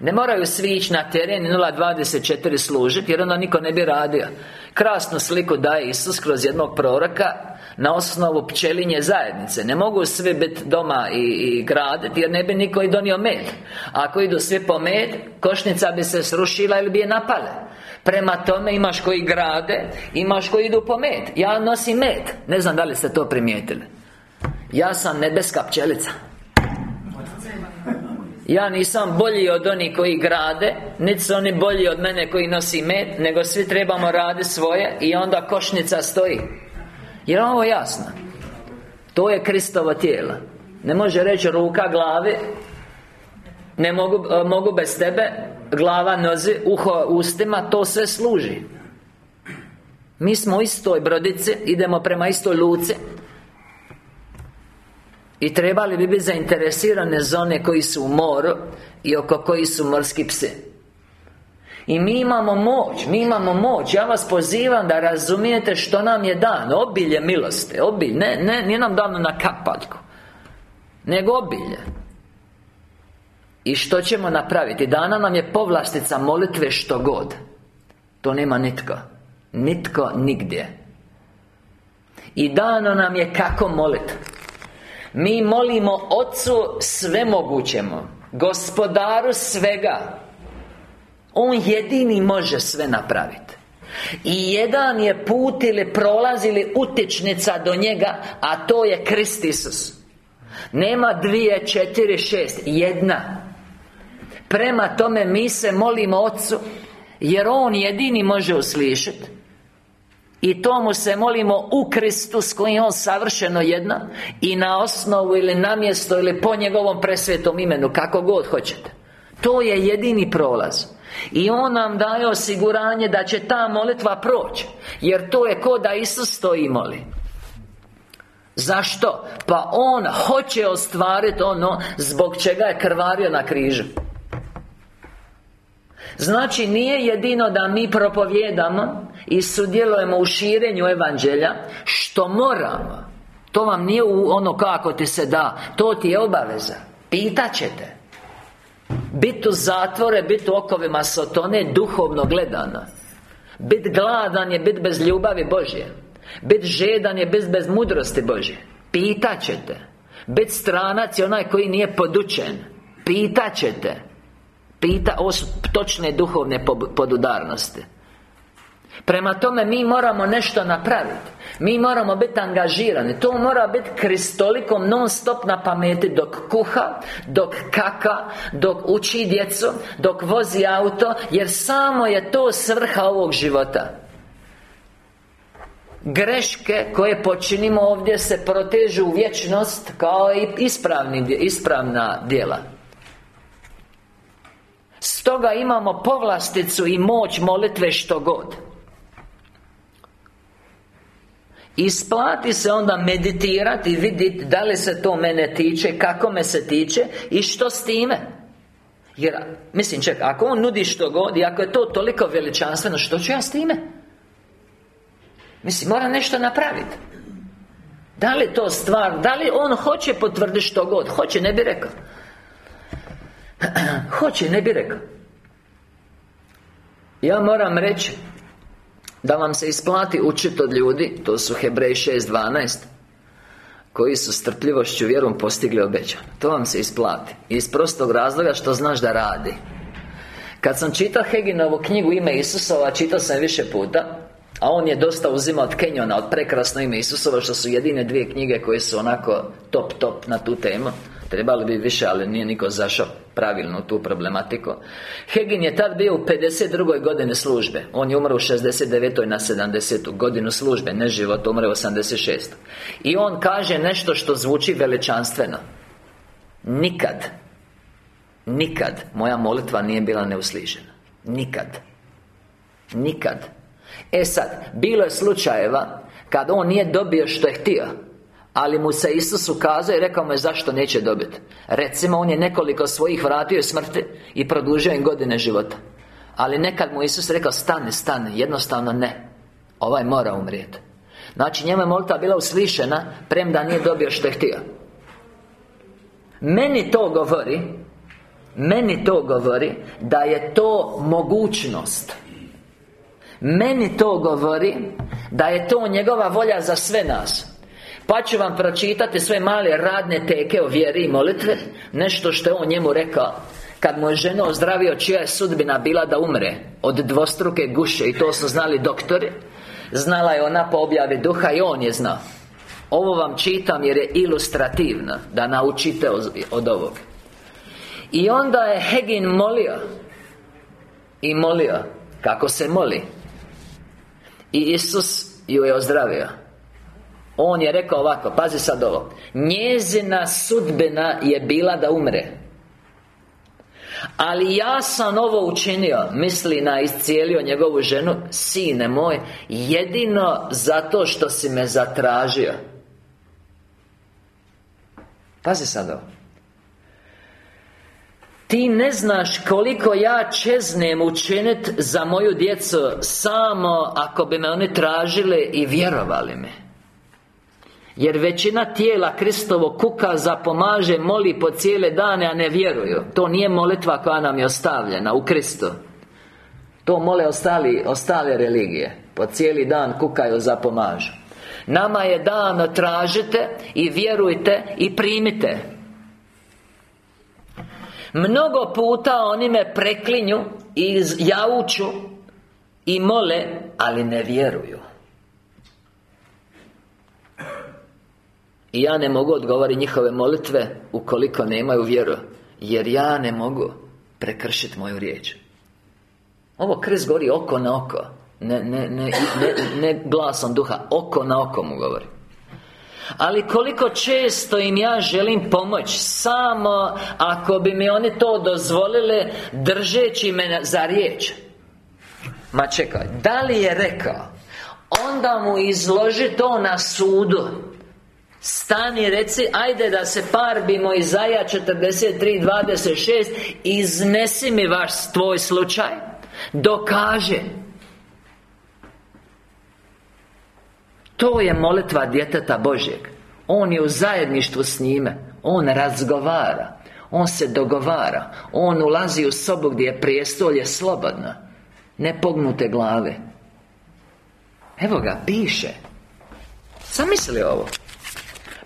ne moraju svi ići na teren 0.24 služiti Jer onda niko ne bi radio. Krasnu sliku daje Isus kroz jednog proroka na osnovu pčelinje zajednice. Ne mogu svi biti doma i, i graditi Jer ne bi niko i donio med. Ako idu svi po med Košnica bi se srušila ili bi je napale. Prema tome imaš koji grade Imaš koji idu po med. Ja nosim med. Ne znam da li ste to primijetili. Ja sam nebeska pčelica. Ja nisam bolji od onih koji grade Niti su oni bolji od mene koji nosi med Nego svi trebamo raditi svoje I onda košnica stoji Jer ovo jasno? To je Kristovo tijelo. Ne može reći ruka glave Ne mogu, e, mogu bez tebe. Glava, nozi, uho, ustima To sve služi. Mi smo u istoj brodici Idemo prema istoj luci. I trebali bi biti zainteresirane zone koji su u moru I oko koji su morski psi I mi imamo moć, mi imamo moć. Ja vas pozivam da razumijete što nam je dan. Obilje milosti, obilje. Ne, ne, nije nam dano na kapaljku Nego obilje. I što ćemo napraviti? Dana nam je povlastica molitve što god. To nema nitko. Nitko nigdje. I dano nam je kako moliti mi molimo Otcu svemogućemo Gospodaru svega On jedini može sve napraviti I jedan je put ili prolaz ili utječnica do njega A to je Krist Isus. Nema dvije, četiri, šest Jedna. Prema tome mi se molimo Otcu Jer On jedini može uslišiti i tomu se molimo u Kristu s kojim On savršeno jedna I na osnovu ili na mjesto ili po njegovom presvetom imenu Kako god hoćete. To je jedini prolaz I On nam daje osiguranje da će ta molitva proći Jer to je ko da Isus stoji moli. Zašto? Pa On hoće ostvariti ono Zbog čega je krvario na križu. Znači nije jedino da mi propovjedamo I sudjelujemo u širenju evanđelja Što moramo. To vam nije ono kako ti se da. To ti je obaveza. Pitat ćete Biti u zatvore, biti u okovima sotone Duhovno gledano Bit gladan je bit bez ljubavi Božje. Bit žedan je bit bez mudrosti Božje. Pitat ćete Bit stranac je onaj koji nije podučen. Pitat ćete Pita, ovo su točne duhovne podudarnosti Prema tome mi moramo nešto napraviti. Mi moramo biti angažirani. To mora biti kristolikom non stop na pameti Dok kuha Dok kaka Dok uči djecu Dok vozi auto Jer samo je to svrha ovog života. Greške koje počinimo ovdje se protežu u vječnost Kao i ispravni, ispravna djela. Stoga imamo povlasticu i moć molitve što god Isplati se onda meditirati i vidjeti da li se to mene tiče, kako me se tiče i što s time. Jer, mislim ček, ako on nudi što god i ako je to toliko veličanstveno, što ću ja s time? Mislim, mora nešto napraviti Da li to stvar, da li on hoće potvrditi što god? Hoće, ne bi rekao. Hoće, ne bi rekao. Ja moram reći Da vam se isplati učiti od ljudi To su Hebrej 6.12 Koji su strpljivošću vjerom postigli obećano. To vam se isplati. Iz prostog razloga što znaš da radi. Kad sam čitao Heginovu knjigu Ime Isusova Čitao sam više puta a on je dosta uzimao od Kenjona Od prekrasno ime Isusova Što su jedine dvije knjige koje su onako top top na tu temu Trebali bi više, ali nije niko zašao pravilno tu problematiku Hegin je tad bio u 52. godine službe On je umro u 69. na 70. godinu službe Ne život, umre u 86. I on kaže nešto što zvuči veličanstveno Nikad Nikad Moja molitva nije bila neuslišena Nikad Nikad E sad, bilo je slučajeva Kad on nije dobio što je htio ali mu se Isus ukazao i rekao mu je zašto neće dobiti Recimo, on je nekoliko svojih vratio smrti I produžio im godine života. Ali nekad mu Isus rekao stane, stane Jednostavno ne. Ovaj mora umrijeti. Znači njemu je molita bila uslišena Premda nije dobio što je htio. Meni to govori Meni to govori Da je to mogućnost. Meni to govori Da je to njegova volja za sve nas pa ću vam pročitati sve male radne teke o vjeri i molitve Nešto što je on njemu rekao. Kad mu je žena ozdravio čija je sudbina bila da umre Od dvostruke guše I to su znali doktori Znala je ona po objavi duha i on je znao. Ovo vam čitam jer je ilustrativno Da naučite od ovog. I onda je Hegin molio I molio Kako se moli. I Isus ju je ozdravio On je rekao ovako, pazi sad ovo. Njezina sudbina je bila da umre. Ali ja sam ovo učinio Misli na iscijelio njegovu ženu Sine moj Jedino zato što si me zatražio. Pazi sad ovo. Ti ne znaš koliko ja čeznem učinit za moju djecu Samo ako bi me oni tražili i vjerovali me jer većina tijela Kristovo kuka zapomaže, moli po cijele dane, a ne vjeruju. To nije molitva koja nam je ostavljena u Kristu. To mole ostali, ostale religije. Po cijeli dan kukaju, zapomažu. Nama je dan tražite i vjerujte i primite. Mnogo puta oni me preklinju i jauču I mole, ali ne vjeruju I ja ne mogu odgovoriti njihove molitve Ukoliko nemaju vjeru Jer ja ne mogu prekršiti moju riječ. Ovo krst govori oko na oko ne, ne, ne, ne, glasom duha Oko na oko mu govori. Ali koliko često im ja želim pomoć Samo ako bi mi oni to dozvolili Držeći me za riječ. Ma čekaj, da li je rekao Onda mu izloži to na sudu Stani reci, ajde da se parbimo Izaja 43.26 Iznesi mi vaš tvoj slučaj. Dokaže. To je molitva djeteta Božjeg. On je u zajedništvu s njime. On razgovara. On se dogovara. On ulazi u sobu gdje je prijestolje slobodno. Ne pognute glave. Evo ga, piše. Zamisli ovo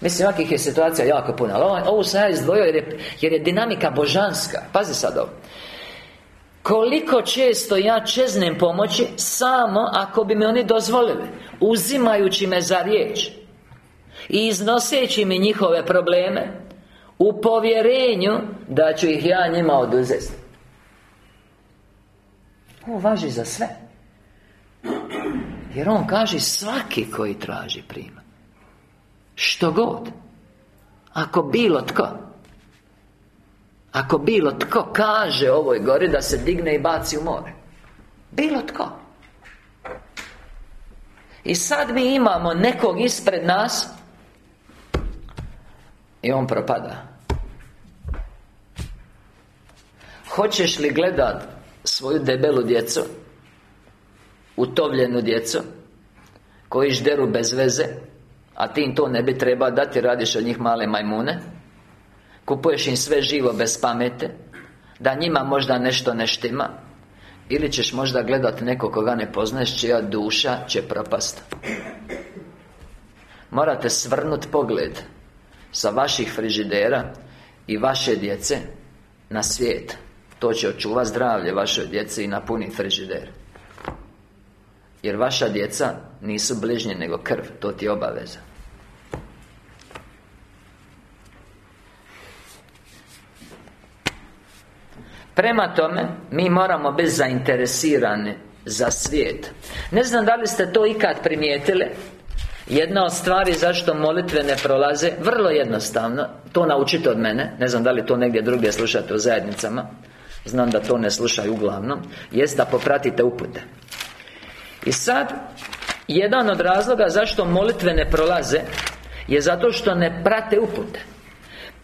Mislim, ovakvih je situacija jako puno Ali ovu sam ja izdvojio jer je, jer je dinamika božanska. Pazi sad ovo. Koliko često ja čeznem pomoći Samo ako bi me oni dozvolili Uzimajući me za riječ I iznoseći mi njihove probleme U povjerenju Da ću ih ja njima oduzeti. Ovo važi za sve. Jer on kaže svaki koji traži prima Što god. Ako bilo tko. Ako bilo tko kaže ovoj gori da se digne i baci u more. Bilo tko. I sad mi imamo nekog ispred nas I on propada. Hoćeš li gledat svoju debelu djecu Utovljenu djecu Koji žderu bez veze A ti im to ne bi trebao dati Radiš od njih male majmune? Kupuješ im sve živo bez pamete? Da njima možda nešto ne štima? Ili ćeš možda gledati neko koga ne poznaješ Čija duša će propast? Morate svrnut pogled Sa vaših frižidera I vaše djece Na svijet. To će očuvati zdravlje vašoj djeci I napuni frižider. Jer vaša djeca nisu bližnje nego krv To ti je obaveza Prema tome, mi moramo biti zainteresirani za svijet. Ne znam da li ste to ikad primijetili. Jedna od stvari zašto molitve ne prolaze Vrlo jednostavno To naučite od mene Ne znam da li to negdje drugdje slušate u zajednicama Znam da to ne slušaju uglavnom Jest da popratite upute. I sad Jedan od razloga zašto molitve ne prolaze Je zato što ne prate upute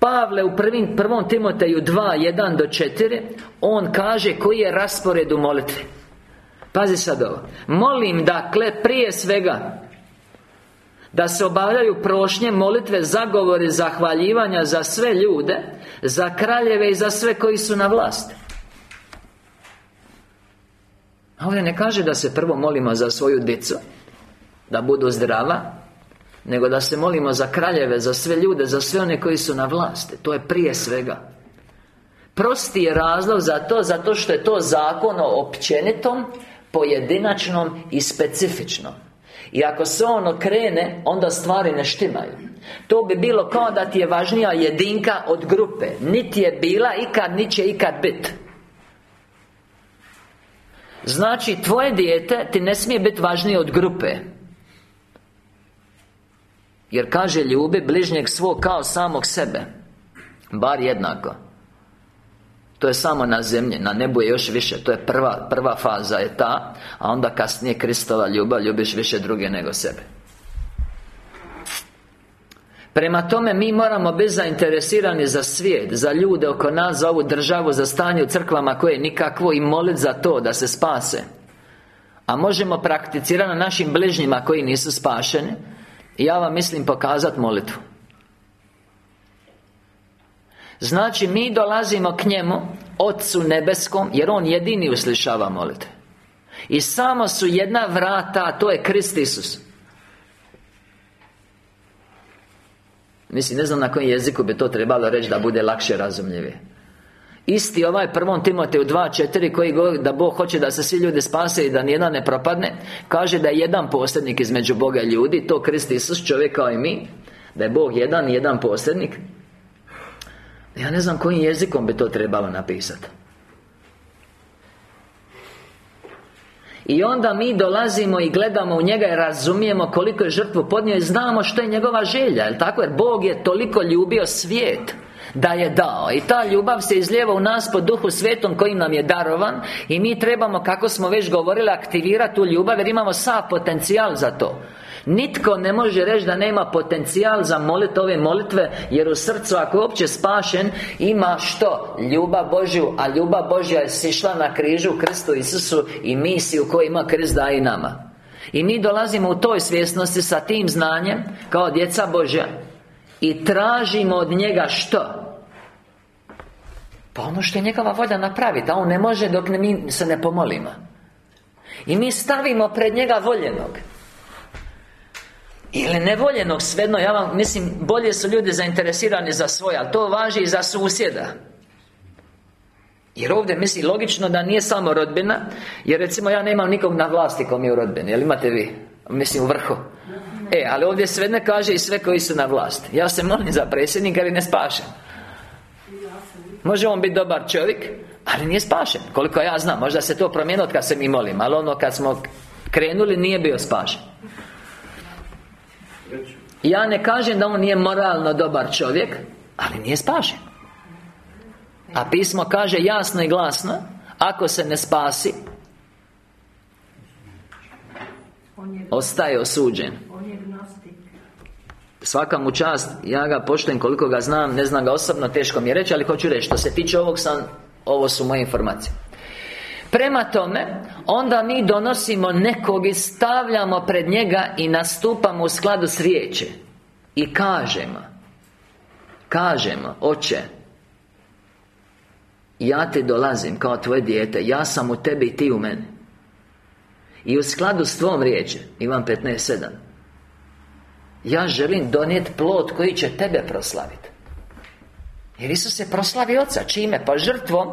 Pavle u prvim, prvom Timoteju 2, 1 do 4 On kaže koji je raspored u molitvi. Pazi sad ovo. Molim dakle prije svega Da se obavljaju prošnje, molitve, zagovore, zahvaljivanja za sve ljude Za kraljeve i za sve koji su na vlasti. Ovdje ne kaže da se prvo molimo za svoju djecu Da budu zdrava Nego da se molimo za kraljeve, za sve ljude, za sve one koji su na vlasti. To je prije svega. Prosti je razlog za to, zato što je to zakon o općenitom Pojedinačnom i specifičnom. I ako se on okrene, onda stvari ne štimaju. To bi bilo kao da ti je važnija jedinka od grupe. Niti je bila ikad, niti će ikad bit. Znači, tvoje dijete ti ne smije biti važnije od grupe Jer kaže ljubi bližnjeg svog kao samog sebe. Bar jednako. To je samo na zemlji, na nebu je još više. To je prva, prva faza je ta A onda kasnije Kristova ljubav Ljubiš više druge nego sebe. Prema tome mi moramo biti zainteresirani za svijet Za ljude oko nas, za ovu državu Za stanje u crkvama koje je nikakvo I moliti za to da se spase. A možemo prakticirati na našim bližnjima koji nisu spašeni Ja vam mislim pokazati molitvu. Znači mi dolazimo k njemu Otcu nebeskom Jer On jedini uslišava molite I samo su jedna vrata A to je Krist Isus. Mislim, ne znam na kojem jeziku bi to trebalo reći Da bude lakše razumljivije Isti ovaj prvom Timoteju 2.4 Koji govori da Bog hoće da se svi ljudi spase I da nijedan ne propadne Kaže da je jedan posrednik između Boga i ljudi To Krist Isus, čovjek kao i mi Da je Bog jedan i jedan posrednik. Ja ne znam kojim jezikom bi to trebalo napisati. I onda mi dolazimo i gledamo u njega i razumijemo koliko je žrtvu podnio i znamo što je njegova želja, jel tako? Jer Bog je toliko ljubio svijet da je dao I ta ljubav se izlijeva u nas po duhu svetom koji nam je darovan I mi trebamo, kako smo već govorili, aktivirati tu ljubav jer imamo sav potencijal za to Nitko ne može reći da nema potencijal za molit ove molitve Jer u srcu ako je uopće spašen Ima što? Ljubav Božju A ljubav Božja je sišla na križu Kristu Isusu I misiju koju ima Krist da i nama I mi dolazimo u toj svjesnosti sa tim znanjem Kao djeca Božja I tražimo od njega što? Pa ono što je njegova volja napraviti A on ne može dok ne, mi se ne pomolimo. I mi stavimo pred njega voljenog. Ili nevoljenog, svejedno, ja vam mislim Bolje su ljudi zainteresirani za svoje Ali to važi i za susjeda. Jer ovdje mislim logično da nije samo rodbina Jer recimo ja nemam nikog na vlasti ko mi je u rodbini Jel imate vi? Mislim u vrhu. E, ali ovdje sve kaže i sve koji su na vlasti. Ja se molim za predsjednika ali ne spašen Može on biti dobar čovjek Ali nije spašen. Koliko ja znam Možda se to promijenilo kad se mi molim Ali ono kad smo krenuli nije bio spašen. Ja ne kažem da on nije moralno dobar čovjek Ali nije spašen. A pismo kaže jasno i glasno Ako se ne spasi Ostaje osuđen Svaka mu čast Ja ga poštujem koliko ga znam Ne znam ga osobno, teško mi je reći Ali hoću reći, što se tiče ovog sam Ovo su moje informacije. Prema tome, onda mi donosimo nekog i stavljamo pred njega i nastupamo u skladu s riječi. I kažemo Kažemo, oče Ja ti dolazim kao tvoje dijete Ja sam u tebi i ti u meni. I u skladu s tvom riječi Ivan 15.7 Ja želim donijeti plod koji će tebe proslaviti Jer Isus se proslavi Oca Čime? Pa žrtvom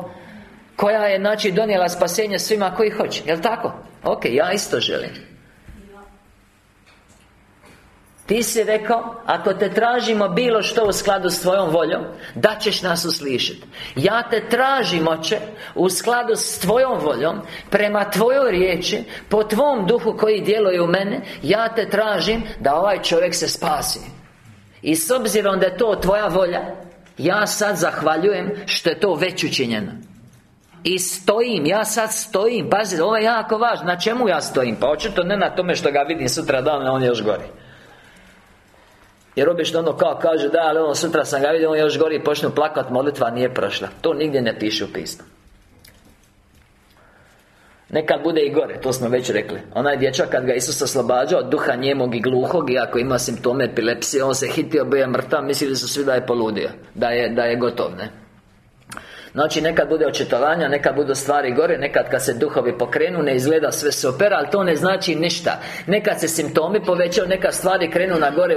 koja je, znači, donijela spasenje svima koji hoće Jel' tako? Ok, ja isto želim Ti si rekao Ako te tražimo bilo što u skladu s tvojom voljom Da ćeš nas uslišiti Ja te tražim, oče U skladu s tvojom voljom Prema tvojoj riječi Po tvom duhu koji djeluje u mene Ja te tražim da ovaj čovjek se spasi. I s obzirom da je to tvoja volja Ja sad zahvaljujem što je to već učinjeno. I stojim, ja sad stojim Pazi, ovo je jako važno Na čemu ja stojim? Pa očito ne na tome što ga vidim sutra dan On je još gori Jer obično ono kao kaže Da, ali ono sutra sam ga vidio On još gori i počne plakat Molitva nije prošla. To nigdje ne piše u pismu. Nekad bude i gore, to smo već rekli. Onaj dječak kad ga Isus oslobađa od duha njemog i gluhog I ako ima simptome epilepsije On se hitio, bio je mrtav Mislili su svi da je poludio Da je, da je gotov, ne Znači nekad bude očitovanja, nekad budu stvari gore Nekad kad se duhovi pokrenu ne izgleda sve super Ali to ne znači ništa. Nekad se simptomi povećaju, nekad stvari krenu na gore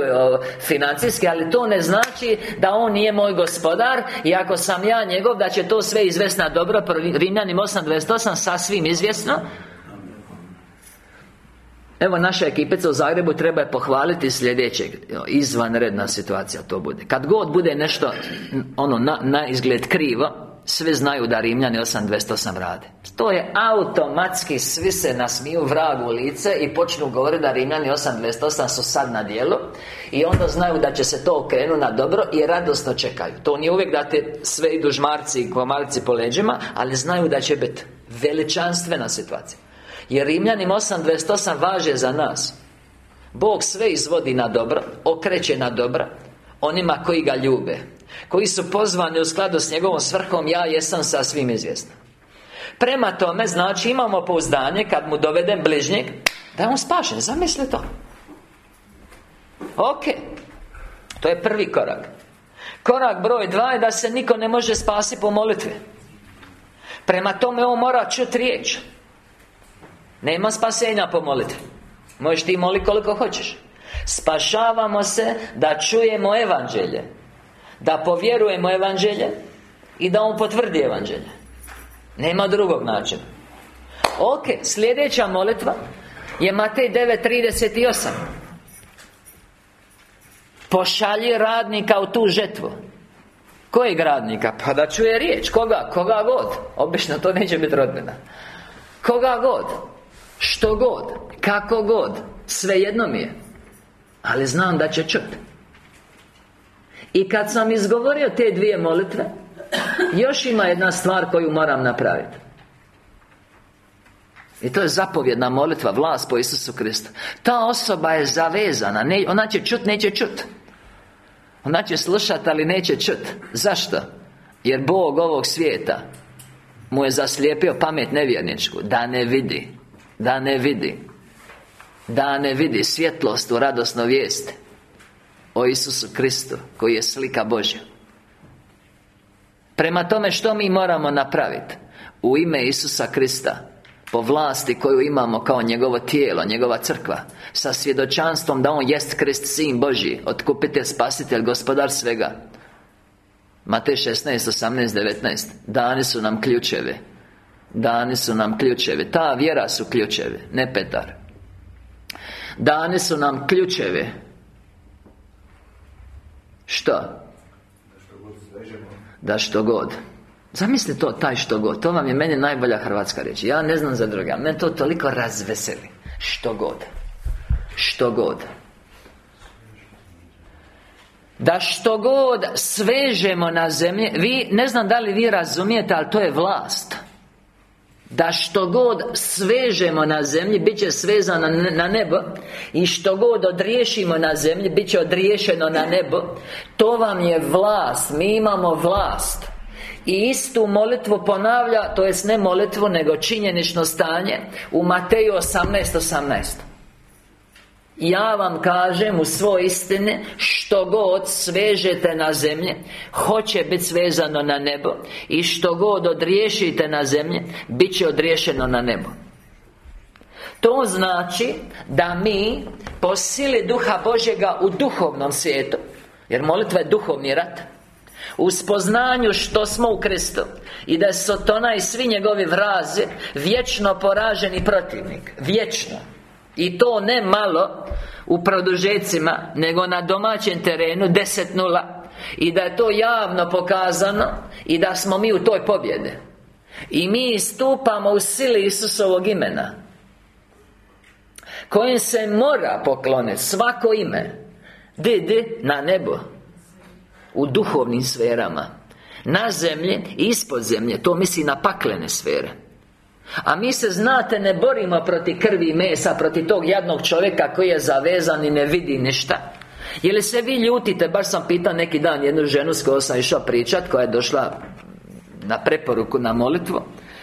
financijski Ali to ne znači da on nije moj gospodar I ako sam ja njegov da će to sve izvesti na dobro. Rimljanim 8.28 sasvim izvjesno. Evo naša ekipica u Zagrebu treba je pohvaliti sljedećeg Izvanredna situacija to bude. Kad god bude nešto Ono na, na izgled krivo Sve znaju da Rimljani 8.208 rade. To je automatski Svi se nasmiju vragu u lice I počnu govoriti da Rimljani 8.208 su sad na dijelu I onda znaju da će se to okrenuti na dobro I radosno čekaju. To nije uvijek da te sve idu žmarci i komarci po leđima Ali znaju da će biti Veličanstvena situacija. Jer Rimljanim 8.28 važe za nas. Bog sve izvodi na dobro Okreće na dobro Onima koji ga ljube Koji su pozvani u skladu s njegovom svrhom Ja jesam sasvim izvjestan. Prema tome, znači imamo pouzdanje Kad mu dovedem bližnjeg Da je on spašen, zamisli to. Ok. To je prvi korak. Korak broj dva je da se niko ne može spasiti po molitvi. Prema tome on mora čuti riječ. Nema spasenja po molitvi. Možeš ti moliti koliko hoćeš. Spašavamo se da čujemo evanđelje Da povjerujemo evanđelje I da on potvrdi evanđelje. Nema drugog načina. Ok, sljedeća molitva Je Matej 9.38 Pošalji radnika u tu žetvu. Kojeg radnika? Pa da čuje riječ. Koga? Koga god. Obično to neće biti rodbina. Koga god. Što god. Kako god. Svejedno mi je. Ali znam da će čut I kad sam izgovorio te dvije molitve Još ima jedna stvar koju moram napraviti. I to je zapovjedna molitva, vlast po Isusu Kristu. Ta osoba je zavezana ne, Ona će čut, neće čut. Ona će slušat, ali neće čut. Zašto? Jer Bog ovog svijeta Mu je zaslijepio pamet nevjerničku Da ne vidi da ne vidi Da ne vidi svjetlost u radosno vijest O Isusu Kristu Koji je slika Božja. Prema tome što mi moramo napraviti U ime Isusa Krista Po vlasti koju imamo kao njegovo tijelo Njegova crkva Sa svjedočanstvom da On jest Krist Sin Božji Otkupitelj, spasitelj, gospodar svega. Matej 16, 18, 19 Dani su nam ključeve Dani su nam ključevi. Ta vjera su ključevi, ne Petar. Dani su nam ključevi Što? Da što god. Zamisli to, taj što god. To vam je meni najbolja hrvatska riječ. Ja ne znam za druga Mene to toliko razveseli. Što god. Što god. Da što god svežemo na zemlji Vi, ne znam da li vi razumijete, ali to je vlast da što god svežemo na zemlji Bit će svezano na nebo I što god odriješimo na zemlji Bit će odriješeno na nebo To vam je vlast Mi imamo vlast i istu molitvu ponavlja, to jest ne molitvu, nego činjenično stanje U Mateju 18.18 18. Ja vam kažem u svoj istine Što god svežete na zemlji Hoće biti svezano na nebo I što god odriješite na zemlji Bit će odriješeno na nebo. To znači Da mi Po sili Duha Božjega u duhovnom svijetu Jer molitva je duhovni rat u spoznanju što smo u Kristu I da je Sotona i svi njegovi vrazi Vječno poraženi protivnik Vječno i to ne malo U produžecima Nego na domaćem terenu 10-0 I da je to javno pokazano I da smo mi u toj pobjede I mi stupamo u sili Isusovog imena Kojim se mora pokloniti Svako ime Di, Na nebo U duhovnim sferama Na zemlji i ispod zemlje To misli na paklene sfere a mi se, znate, ne borimo protiv krvi i mesa Protiv tog jadnog čovjeka koji je zavezan i ne vidi ništa. Je li se vi ljutite, baš sam pitao neki dan jednu ženu s kojom sam išao pričat Koja je došla na preporuku na molitvu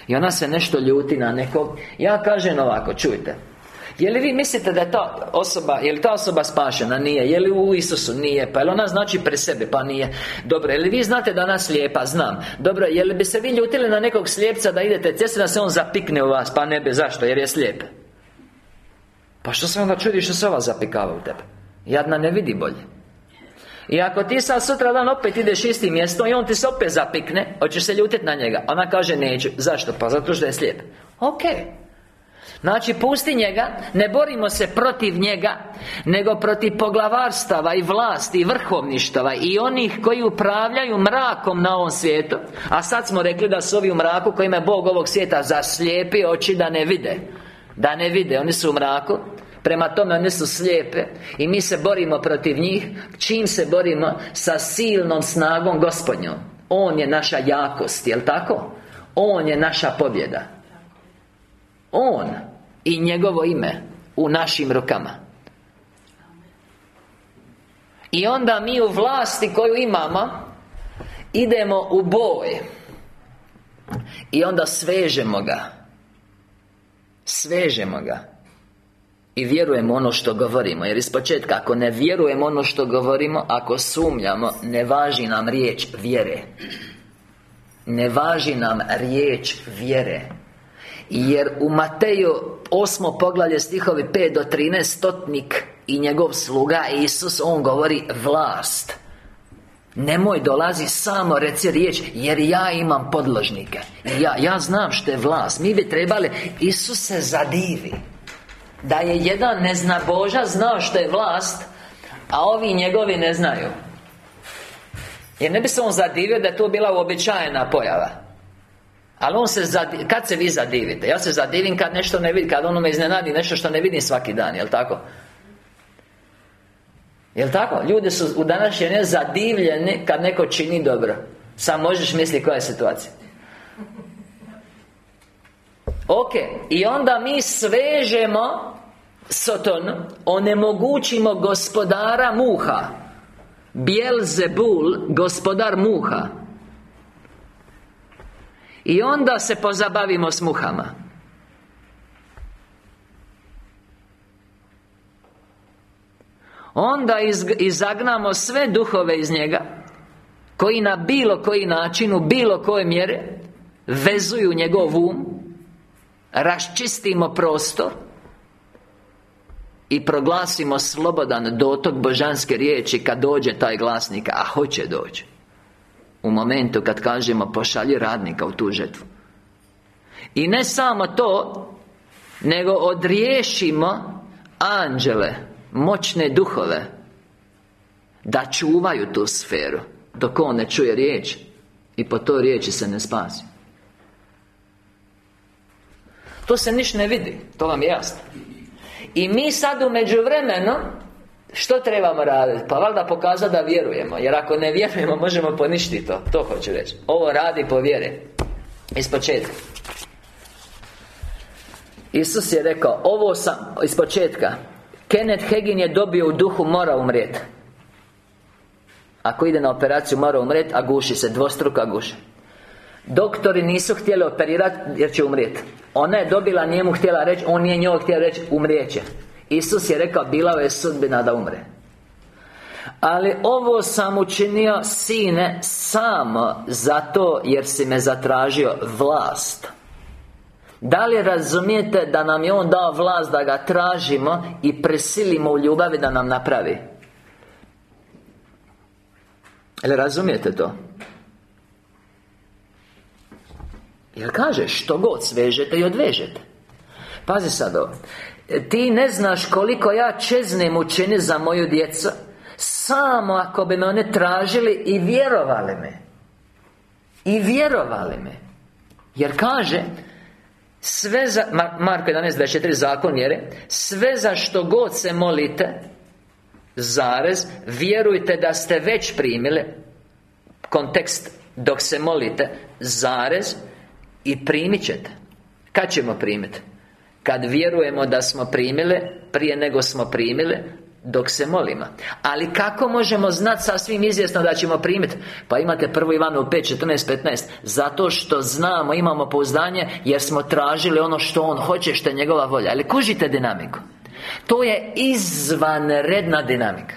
I ona se nešto ljuti na nekog. Ja kažem ovako, čujte Je li vi mislite da je ta osoba, je li ta osoba spašena? Nije Je li u Isusu? Nije Pa je ona znači pre sebe? Pa nije Dobro, je li vi znate da ona slijepa? Znam Dobro, je li bi se vi ljutili na nekog slijepca da idete ceste da se on zapikne u vas? Pa ne be, zašto? Jer je slijep Pa što se onda čudi što se ova zapikava u tebe? Jadna ne vidi bolje i ako ti sad sutra dan opet ideš istim mjestom I on ti se opet zapikne Hoćeš se ljutiti na njega Ona kaže neću Zašto? Pa zato što je slijep Ok Znači, pusti njega Ne borimo se protiv njega Nego protiv poglavarstava i vlasti I vrhovništava I onih koji upravljaju mrakom na ovom svijetu. A sad smo rekli da su ovi u mraku Kojima je Bog ovog svijeta zaslijepi oči da ne vide. Da ne vide, oni su u mraku. Prema tome one su slijepe I mi se borimo protiv njih Čim se borimo? Sa silnom snagom gospodnjom. On je naša jakost, jel tako? On je naša pobjeda. On I njegovo ime U našim rukama. I onda mi u vlasti koju imamo Idemo u boj. I onda svežemo ga. Svežemo ga. I vjerujemo ono što govorimo. Jer ispočetka ako ne vjerujemo ono što govorimo Ako sumnjamo Ne važi nam riječ vjere. Ne važi nam riječ vjere Jer u Mateju Osmo poglavlje stihovi 5 do 13 Stotnik i njegov sluga Isus On govori vlast. Nemoj dolazi samo reci riječ Jer ja imam podložnike. Ja, ja znam što je vlast. Mi bi trebali Isus se zadivi. Da je jedan Boža znao što je vlast A ovi njegovi ne znaju. Jer ne bi se on zadivio da je to bila uobičajena pojava ali on se zadiv... Kad se vi zadivite? Ja se zadivim kad nešto ne vidim Kad ono me iznenadi nešto što ne vidim svaki dan Jel' tako? Jel' tako? Ljudi su u današnje zadivljeni Kad neko čini dobro Sam možeš misliti koja je situacija Ok, i onda mi svežemo Soton Onemogućimo gospodara muha Bielzebul, gospodar muha I onda se pozabavimo s muhama Onda izagnamo sve duhove iz njega Koji na bilo koji način, u bilo koje mjere Vezuju njegov um Raščistimo prostor I proglasimo slobodan dotok božanske riječi Kad dođe taj glasnik A hoće doći U momentu kad kažemo pošalji radnika u tu žetvu. I ne samo to Nego odriješimo Anđele Moćne duhove Da čuvaju tu sferu Dok on ne čuje riječ I po toj riječi se ne spasi. To se niš ne vidi, to vam je jasno. I mi sad u međuvremenu Što trebamo raditi? Pa valjda pokazati da vjerujemo Jer ako ne vjerujemo možemo poništiti to. To hoću reći. Ovo radi po vjere Iz početka. Isus je rekao Ovo sam, iz početka. Kenneth Hagin je dobio u duhu mora umrijeti Ako ide na operaciju mora umrijeti A guši se, dvostruka guši Doktori nisu htjeli operirati jer će umrijeti Ona je dobila, nije mu htjela reći On nije njoj htjela reći, umrijeće Isus je rekao, bila je sudbina da umre ali ovo sam učinio, sine, samo zato jer si me zatražio vlast Da li razumijete da nam je On dao vlast da ga tražimo I presilimo u ljubavi da nam napravi? Jel razumijete to? Jer kaže, što god svežete i odvežete Pazi sad ovo Ti ne znaš koliko ja čeznem učini za moju djecu Samo ako bi me one tražili i vjerovali me. I vjerovali me. Jer kaže Sve za, Marko 11.24 zakon vjere Sve za što god se molite Zarez Vjerujte da ste već primili Kontekst Dok se molite Zarez i primit ćete. Kad ćemo primiti? Kad vjerujemo da smo primile Prije nego smo primile dok se molimo. Ali kako možemo znati sasvim izvjesno da ćemo primiti Pa imate prvo Ivanu 5, 14, 15 Zato što znamo, imamo pouzdanje Jer smo tražili ono što On hoće, što je njegova volja. Ali kužite dinamiku? To je izvanredna dinamika.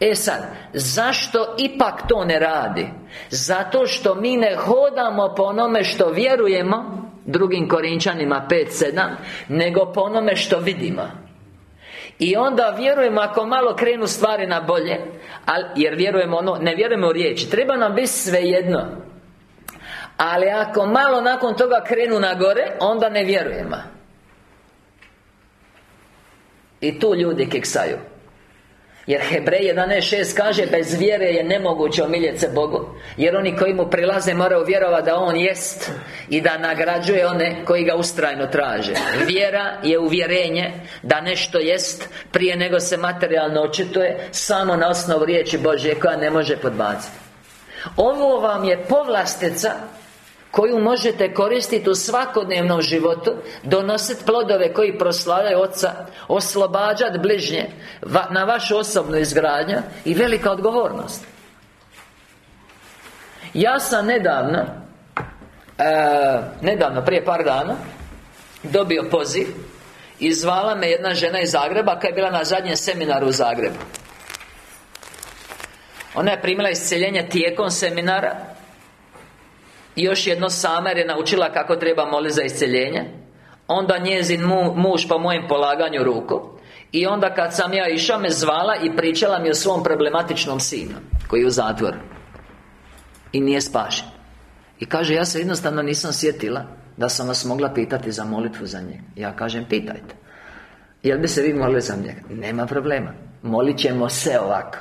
E sad, zašto ipak to ne radi? Zato što mi ne hodamo po onome što vjerujemo Drugim Korinčanima 5.7 Nego po onome što vidimo. I onda vjerujemo ako malo krenu stvari na bolje ali, Jer vjerujemo ono, ne vjerujemo u riječi Treba nam biti svejedno. Ali ako malo nakon toga krenu na gore Onda ne vjerujemo. I tu ljudi kiksaju jer Hebrej 11.6 kaže Bez vjere je nemoguće omiljeti se Bogu. Jer oni koji mu prilaze moraju vjerovati da On jest I da nagrađuje one koji ga ustrajno traže. Vjera je uvjerenje Da nešto jest Prije nego se materijalno očituje Samo na osnovu riječi Božje Koja ne može podbaciti. Ovo vam je povlastica koju možete koristiti u svakodnevnom životu Donositi plodove koji proslavljaju Oca Oslobađati bližnje Na vašu osobnu izgradnju I velika odgovornost. Ja sam nedavno e, Nedavno, prije par dana Dobio poziv I zvala me jedna žena iz Zagreba Koja je bila na zadnjem seminaru u Zagrebu. Ona je primila isceljenje tijekom seminara još jedno sama jer je naučila kako treba moliti za isceljenje. Onda njezin muž po mojem polaganju ruku. I onda kad sam ja išao me zvala i pričala mi o svom problematičnom sinu Koji je u zatvoru. I nije spašen. I kaže, ja se jednostavno nisam sjetila Da sam vas mogla pitati za molitvu za njega Ja kažem, pitajte. Jel bi se vi molili za njega? Nema problema. Molit ćemo se ovako.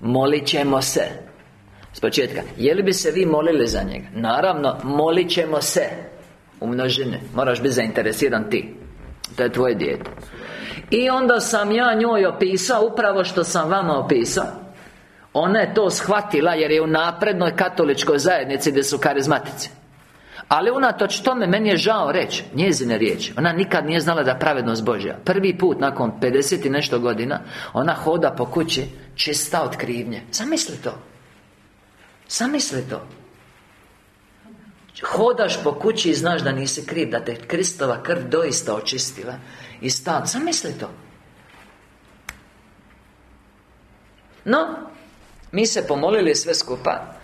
Molit ćemo se s početka. Je li bi se vi molili za njega? Naravno, molit ćemo se. U množine. Moraš biti zainteresiran ti. To je tvoje dijete. I onda sam ja njoj opisao Upravo što sam vama opisao. Ona je to shvatila Jer je u naprednoj katoličkoj zajednici Gdje su karizmatici. Ali unatoč tome, meni je žao reći Njezine riječi. Ona nikad nije znala da pravednost Božja. Prvi put nakon 50 i nešto godina Ona hoda po kući Čista od krivnje. Zamisli to Zamisli to. Hodaš po kući i znaš da nisi kriv Da te Kristova krv doista očistila I stav, zamisli to. No Mi se pomolili sve skupa.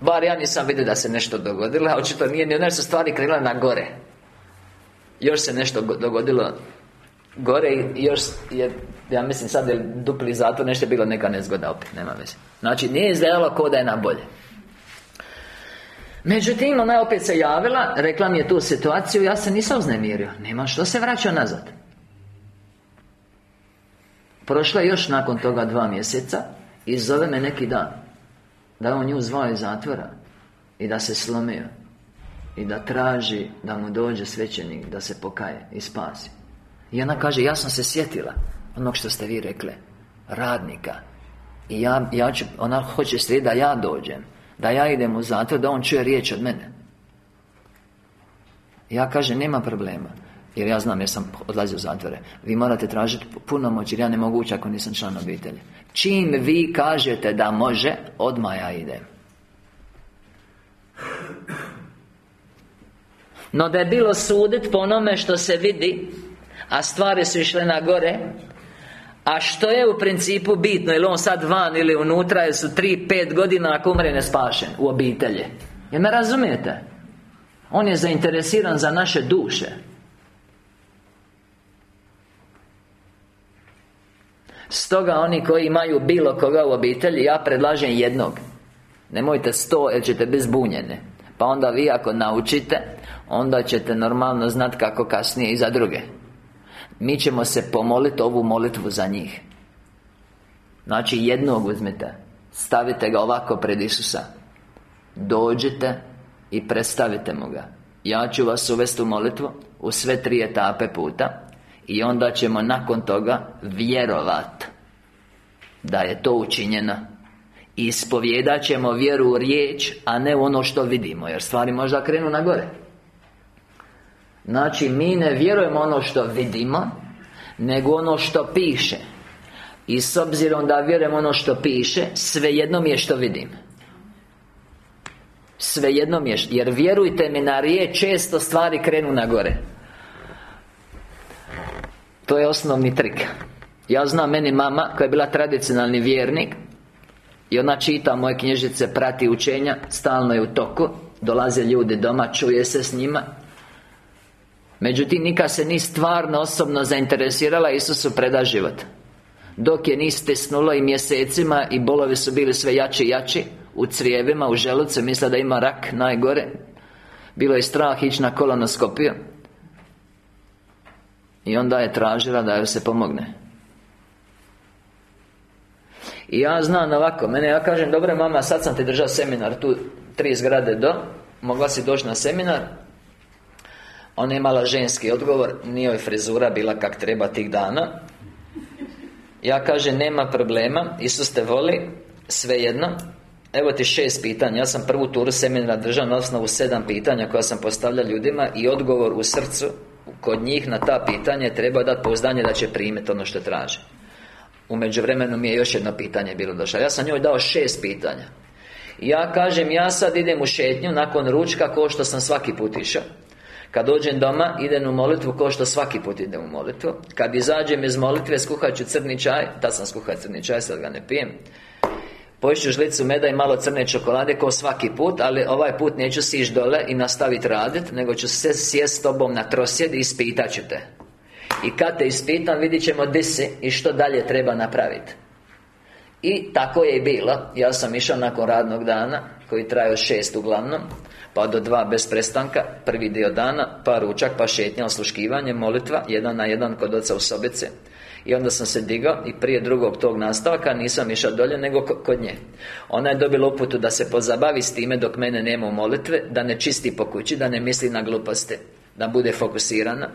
Bar ja nisam vidio da se nešto dogodilo A očito nije ni one su stvari krenule na gore. Još se nešto dogodilo Gore još je Ja mislim sad je dupli zato nešto je bilo neka nezgoda opet Nema veze. Znači nije izgledalo ko da je na bolje. Međutim, ona je opet se javila Rekla mi je tu situaciju Ja se nisam uznemirio. Nema što se vraća nazad. Prošlo je još nakon toga dva mjeseca I zove me neki dan Da on nju zvao iz zatvora I da se slomio I da traži da mu dođe svećenik Da se pokaje i spasi I ona kaže, ja sam se sjetila Onog što ste vi rekli Radnika. I ja, ja ću, ona hoće slijedi da ja dođem Da ja idem u zatvor Da on čuje riječ od mene. Ja kažem, nema problema jer ja znam, jer sam odlazio u zatvore. Vi morate tražiti puno moći Jer ja ne mogu ući ako nisam član obitelji. Čim vi kažete da može Odmah ja idem. No da je bilo sudit po onome što se vidi A stvari su išle na gore. A što je u principu bitno, ili on sad van ili unutra, jer su tri, pet godina ako umre nespašen u obitelji? Jer me razumijete? On je zainteresiran za naše duše. Stoga oni koji imaju bilo koga u obitelji Ja predlažem jednog. Nemojte sto jer ćete biti zbunjene Pa onda vi ako naučite Onda ćete normalno znati kako kasnije i za druge Mi ćemo se pomoliti ovu molitvu za njih. Znači jednog uzmite Stavite ga ovako pred Isusa. Dođite I predstavite mu ga. Ja ću vas uvesti u molitvu U sve tri etape puta I onda ćemo nakon toga Vjerovat Da je to učinjeno. Ispovjedat ćemo vjeru u riječ A ne ono što vidimo Jer stvari možda krenu na gore Znači, mi ne vjerujemo ono što vidimo Nego ono što piše. I s obzirom da vjerujem ono što piše Svejedno mi je što vidim. Svejedno mi je Jer vjerujte mi na riječ Često stvari krenu na gore. To je osnovni trik. Ja znam meni mama Koja je bila tradicionalni vjernik I ona čita moje knjižice Prati učenja Stalno je u toku Dolaze ljudi doma Čuje se s njima Međutim, nikad se ni stvarno osobno zainteresirala Isusu preda život. Dok je ni stisnulo i mjesecima I bolovi su bili sve jači i jači U crijevima, u želucu Misla da ima rak najgore. Bilo je strah ići na kolonoskopiju. I onda je tražila da joj se pomogne. I ja znam ovako Mene ja kažem, dobro mama, sad sam ti držao seminar Tu tri zgrade do Mogla si doći na seminar ona je imala ženski odgovor Nije joj frizura bila kak treba tih dana. Ja kažem, nema problema Isus te voli Svejedno. Evo ti šest pitanja. Ja sam prvu turu seminara držao na osnovu sedam pitanja Koja sam postavljao ljudima I odgovor u srcu Kod njih na ta pitanja Treba dati pouzdanje da će primiti ono što traže. U međuvremenu mi je još jedno pitanje bilo došlo. Ja sam njoj dao šest pitanja. Ja kažem, ja sad idem u šetnju Nakon ručka, ko što sam svaki put išao kad dođem doma, idem u molitvu kao što svaki put idem u molitvu. Kad izađem iz molitve, skuhat ću crni čaj. Tad sam skuhao crni čaj, sad ga ne pijem. Pošću žlicu meda i malo crne čokolade kao svaki put Ali ovaj put neću siš dole i nastaviti raditi Nego ću se sjest s tobom na trosjed i ispitat ću te. I kad te ispitam, vidit ćemo di si i što dalje treba napraviti I tako je i bilo. Ja sam išao nakon radnog dana Koji trajao šest uglavnom pa do dva bez prestanka Prvi dio dana Pa ručak, pa šetnja, osluškivanje, molitva Jedan na jedan kod oca u sobice i onda sam se digao i prije drugog tog nastavka nisam išao dolje nego kod nje. Ona je dobila uputu da se pozabavi s time dok mene nema u molitve Da ne čisti po kući, da ne misli na gluposti Da bude fokusirana.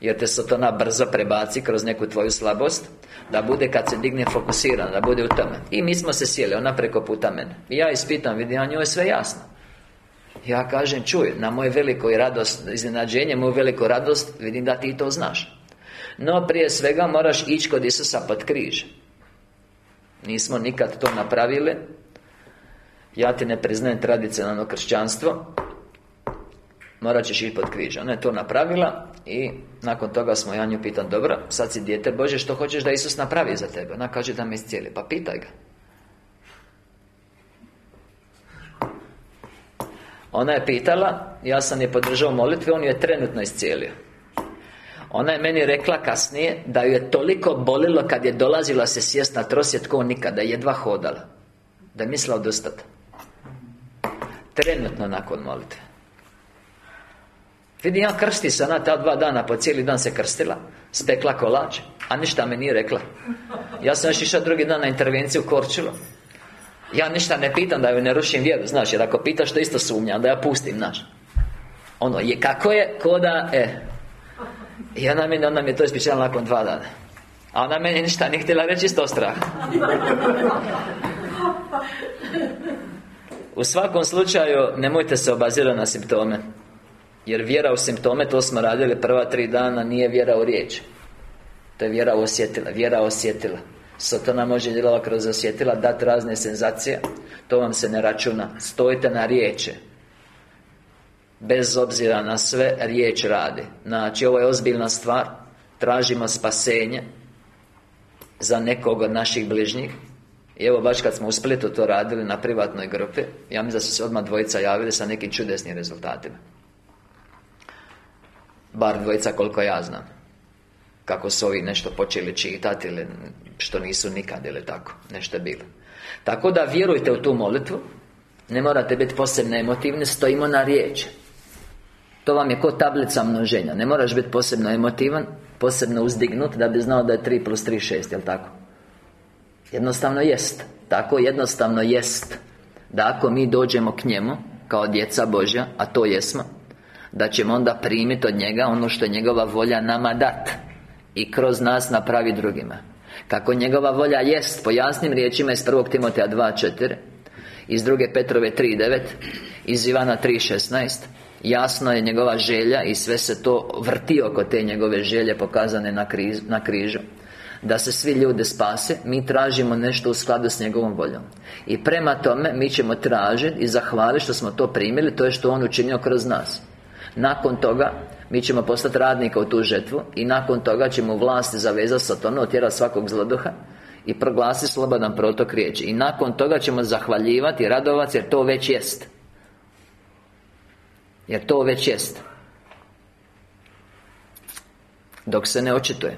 Jer te Satana brzo prebaci kroz neku tvoju slabost Da bude kad se digne fokusirana Da bude u tome. I mi smo se sjeli, ona preko puta mene. I ja ispitam, vidim, a njoj je sve jasno ja kažem, čuj, na moje veliko radost, iznenađenje, moju veliku radost Vidim da ti to znaš. No, prije svega moraš ići kod Isusa pod križ. Nismo nikad to napravili. Ja ti ne priznajem tradicionalno kršćanstvo. Morat ćeš ići pod križ. Ona je to napravila I nakon toga smo ja nju pitan Dobro, sad si dijete Bože, što hoćeš da Isus napravi za tebe? Ona kaže da me iscijeli. Pa pitaj ga Ona je pitala, ja sam je podržao molitve, on ju je trenutno iscijelio. Ona je meni rekla kasnije da ju je toliko bolilo kad je dolazila se sjest na trosjet ko nikada, jedva hodala. Da je mislila odustati Trenutno nakon molitve. Vidi, ja krsti se, ona ta dva dana, po cijeli dan se krstila Spekla kolač, a ništa me nije rekla. Ja sam još išao drugi dan na intervenciju u Korčulu ja ništa ne pitam da joj ne rušim vjeru, znaš, jer ako pitaš to isto sumnjam, da ja pustim, znaš. Ono, je kako je, ko da, e. I ona mi, ona mi je to ispričala nakon dva dana. A ona meni ništa nije htjela reći isto strah. U svakom slučaju, nemojte se obazirati na simptome. Jer vjera u simptome, to smo radili prva tri dana, nije vjera u riječ. To je vjera osjetila, vjera osjetila Satana može djelovati kroz osjetila Dati razne senzacije. To vam se ne računa. Stojite na riječi. Bez obzira na sve Riječ radi. Znači, ovo je ozbiljna stvar. Tražimo spasenje Za nekog od naših bližnjih. I evo baš kad smo u Splitu to radili na privatnoj grupi Ja mislim da su se odmah dvojica javili sa nekim čudesnim rezultatima. Bar dvojica koliko ja znam Kako su ovi nešto počeli čitati ili što nisu nikad ili tako Nešto je bilo. Tako da vjerujte u tu molitvu Ne morate biti posebno emotivni Stojimo na riječi. To vam je ko tablica množenja Ne moraš biti posebno emotivan Posebno uzdignut Da bi znao da je 3 plus 3 6 Jel tako? Jednostavno jest Tako jednostavno jest Da ako mi dođemo k njemu Kao djeca Božja A to jesmo Da ćemo onda primiti od njega Ono što je njegova volja nama dat I kroz nas napravi drugima. Kako njegova volja jest Po jasnim riječima iz 1. Timoteja 2.4 Iz druge Petrove 3.9 Iz Ivana 3.16 Jasno je njegova želja i sve se to vrti oko te njegove želje pokazane na, na križu. Da se svi ljudi spase Mi tražimo nešto u skladu s njegovom voljom. I prema tome mi ćemo tražiti i zahvaliti što smo to primili To je što On učinio kroz nas Nakon toga mi ćemo postati radnika u tu žetvu I nakon toga ćemo vlasti zavezati satonu Otjerati svakog zloduha I proglasiti slobodan protok riječi. I nakon toga ćemo zahvaljivati i radovati Jer to već jest. Jer to već jest. Dok se ne očituje.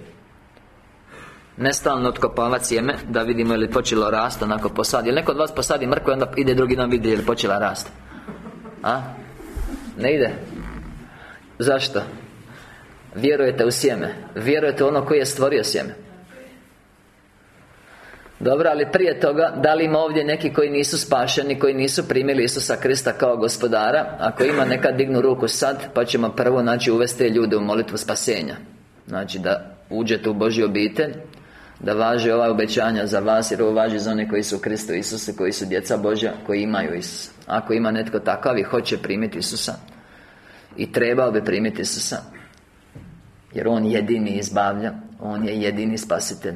Nestalno otkopavati sjeme Da vidimo je li počelo rast Onako posadi Jel neko od vas posadi mrkvu Onda ide drugi dan vidi je li počela rast? A? Ne ide Zašto? Vjerujete u sjeme. Vjerujete u ono koji je stvorio sjeme. Dobro, ali prije toga Da li ima ovdje neki koji nisu spašeni Koji nisu primili Isusa Krista kao gospodara? Ako ima neka dignu ruku sad Pa ćemo prvo znači uvesti ljude u molitvu spasenja. Znači da uđete u Božju obitelj Da važi ova obećanja za vas Jer ovo važi za one koji su u Kristu Isusa Koji su djeca Božja Koji imaju Isusa. Ako ima netko takav i hoće primiti Isusa I trebao bi primiti Isusa Jer On jedini izbavlja On je jedini spasitelj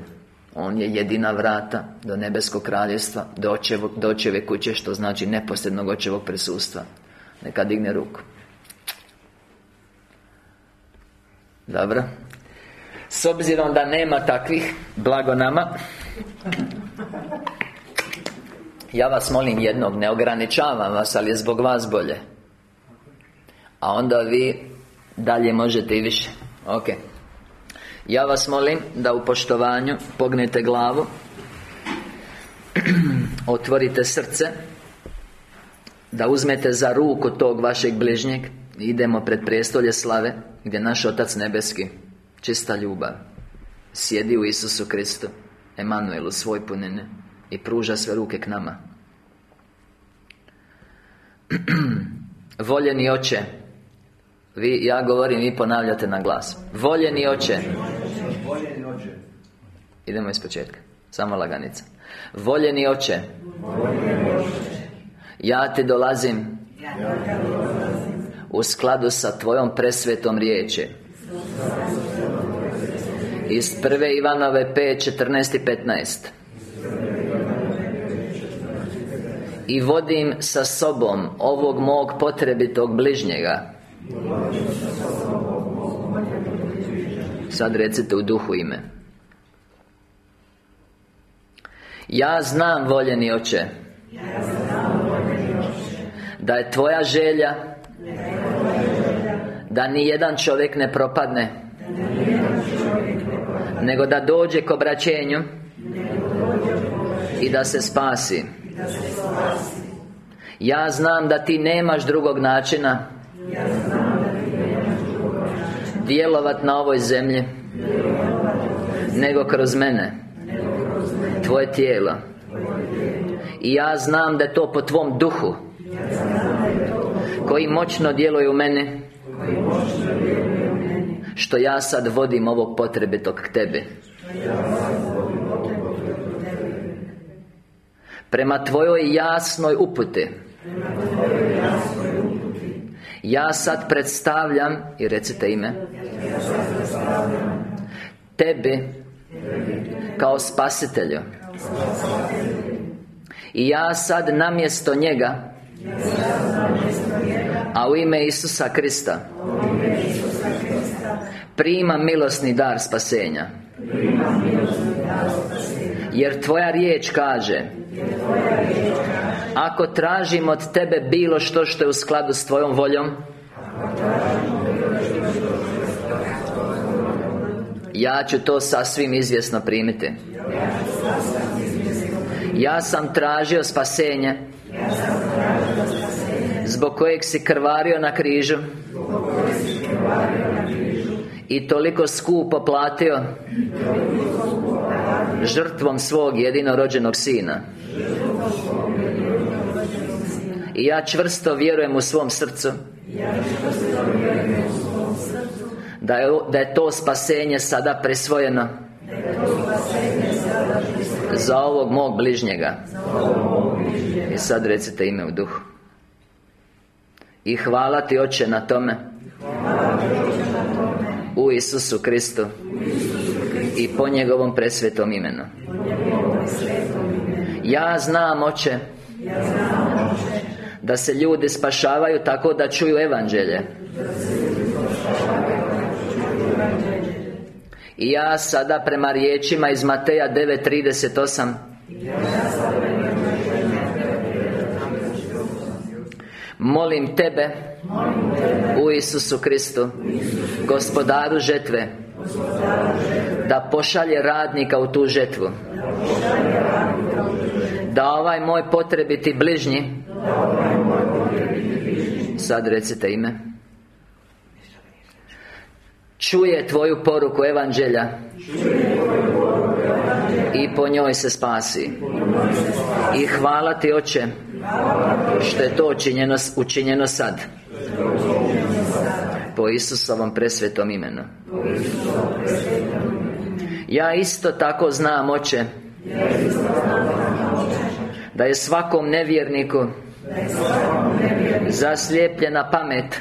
On je jedina vrata do nebeskog kraljevstva Do, do očeve kuće Što znači neposrednog očevog prisustva. Neka digne ruku. Dobro. S obzirom da nema takvih Blago nama. Ja vas molim jednog Ne ograničavam vas Ali je zbog vas bolje A onda vi Dalje možete i više. Ok. Ja vas molim da u poštovanju Pognete glavu Otvorite srce Da uzmete za ruku tog vašeg bližnjeg Idemo pred prijestolje slave Gdje naš Otac Nebeski Čista ljubav Sjedi u Isusu Kristu Emanuelu svoj punine I pruža sve ruke k nama. Voljeni oče Vi, ja govorim, vi ponavljate na glas. Voljeni oče. Idemo iz početka. Samo laganica. Voljeni oče. Ja ti dolazim. U skladu sa tvojom presvetom riječi. Iz prve Ivanove 5, 14 i 15 I vodim sa sobom ovog mog potrebitog bližnjega Sad recite u duhu ime. Ja znam, voljeni oče. Da je tvoja želja Da ni jedan čovjek ne propadne Nego da dođe k obraćenju I da se spasi. Ja znam da ti nemaš drugog načina Djelovat na ovoj zemlji Nego kroz mene Tvoje tijelo. I ja znam da je to po Tvom duhu Koji moćno djeluje u mene Što ja sad vodim ovog potrebitog k Tebi. Prema Tvojoj jasnoj uputi Ja sad predstavljam I recite ime Tebi Kao spasitelju. I ja sad namjesto njega A u ime Isusa Krista Prima milosni dar spasenja. Jer Tvoja riječ kaže Ako tražim od Tebe bilo što što je u skladu s Tvojom voljom Ja ću to sasvim izvjesno primiti. Ja sam tražio spasenje Zbog kojeg si krvario na križu I toliko skupo platio Žrtvom svog jedinorođenog sina I ja čvrsto vjerujem u svom srcu. Da je, da je to spasenje sada presvojeno. Za ovog mog bližnjega. I sad recite ime u duhu. I hvala ti oče na tome. U Isusu Kristu. I po njegovom presvetom imenu. Ja znam oče Da se ljudi spašavaju tako da čuju evanđelje. I ja sada prema riječima iz Mateja 9.38 Molim tebe U Isusu Kristu Gospodaru žetve Da pošalje radnika u tu žetvu Da ovaj moj potrebiti bližnji Sad recite ime. Čuje tvoju poruku evanđelja. I po njoj se spasi. I hvala ti oče Što je to učinjeno, učinjeno sad. Po Isusovom presvetom imenu. Ja isto tako znam oče Da je svakom nevjerniku Zaslijepljena pamet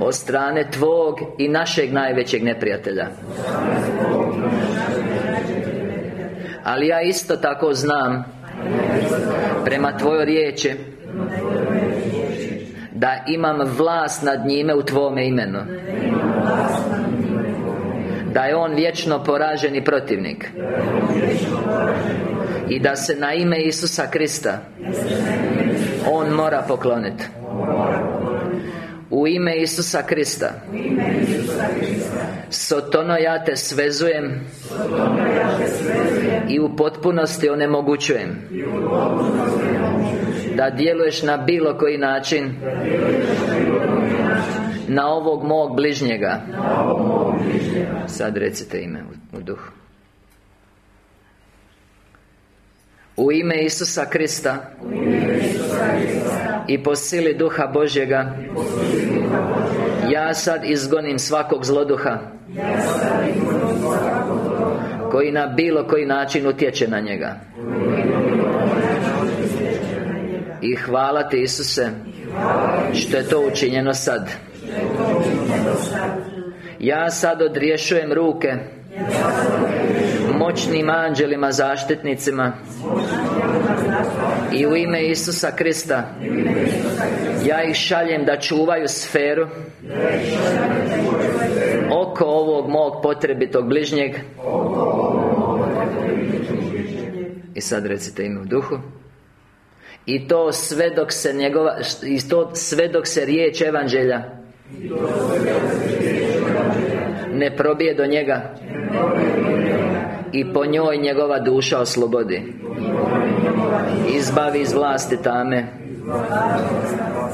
Od strane Tvog i našeg najvećeg neprijatelja. Ali ja isto tako znam Prema Tvojoj riječi Da imam vlast nad njime u Tvome imenu. Da je on vječno poraženi protivnik I da se na ime Isusa Krista On mora pokloniti u ime Isusa Krista. Sotono ja te svezujem I u potpunosti onemogućujem Da djeluješ na bilo koji način Na ovog mog bližnjega. Sad recite ime u duhu U ime Isusa Krista. I po sili Duha Božjega. Ja sad izgonim svakog zloduha. Koji na bilo koji način utječe na njega. I hvala ti Isuse Što je to učinjeno sad. Ja sad odriješujem ruke moćnim anđelima zaštitnicima. I u ime Isusa Krista ja ih šaljem da čuvaju sferu oko ovog mog potrebitog bližnjeg. I sad recite ime u duhu. I to sve dok se njegova i to sve dok se riječ evanđelja ne probije do njega i po njoj njegova duša oslobodi. Izbavi iz vlasti tame.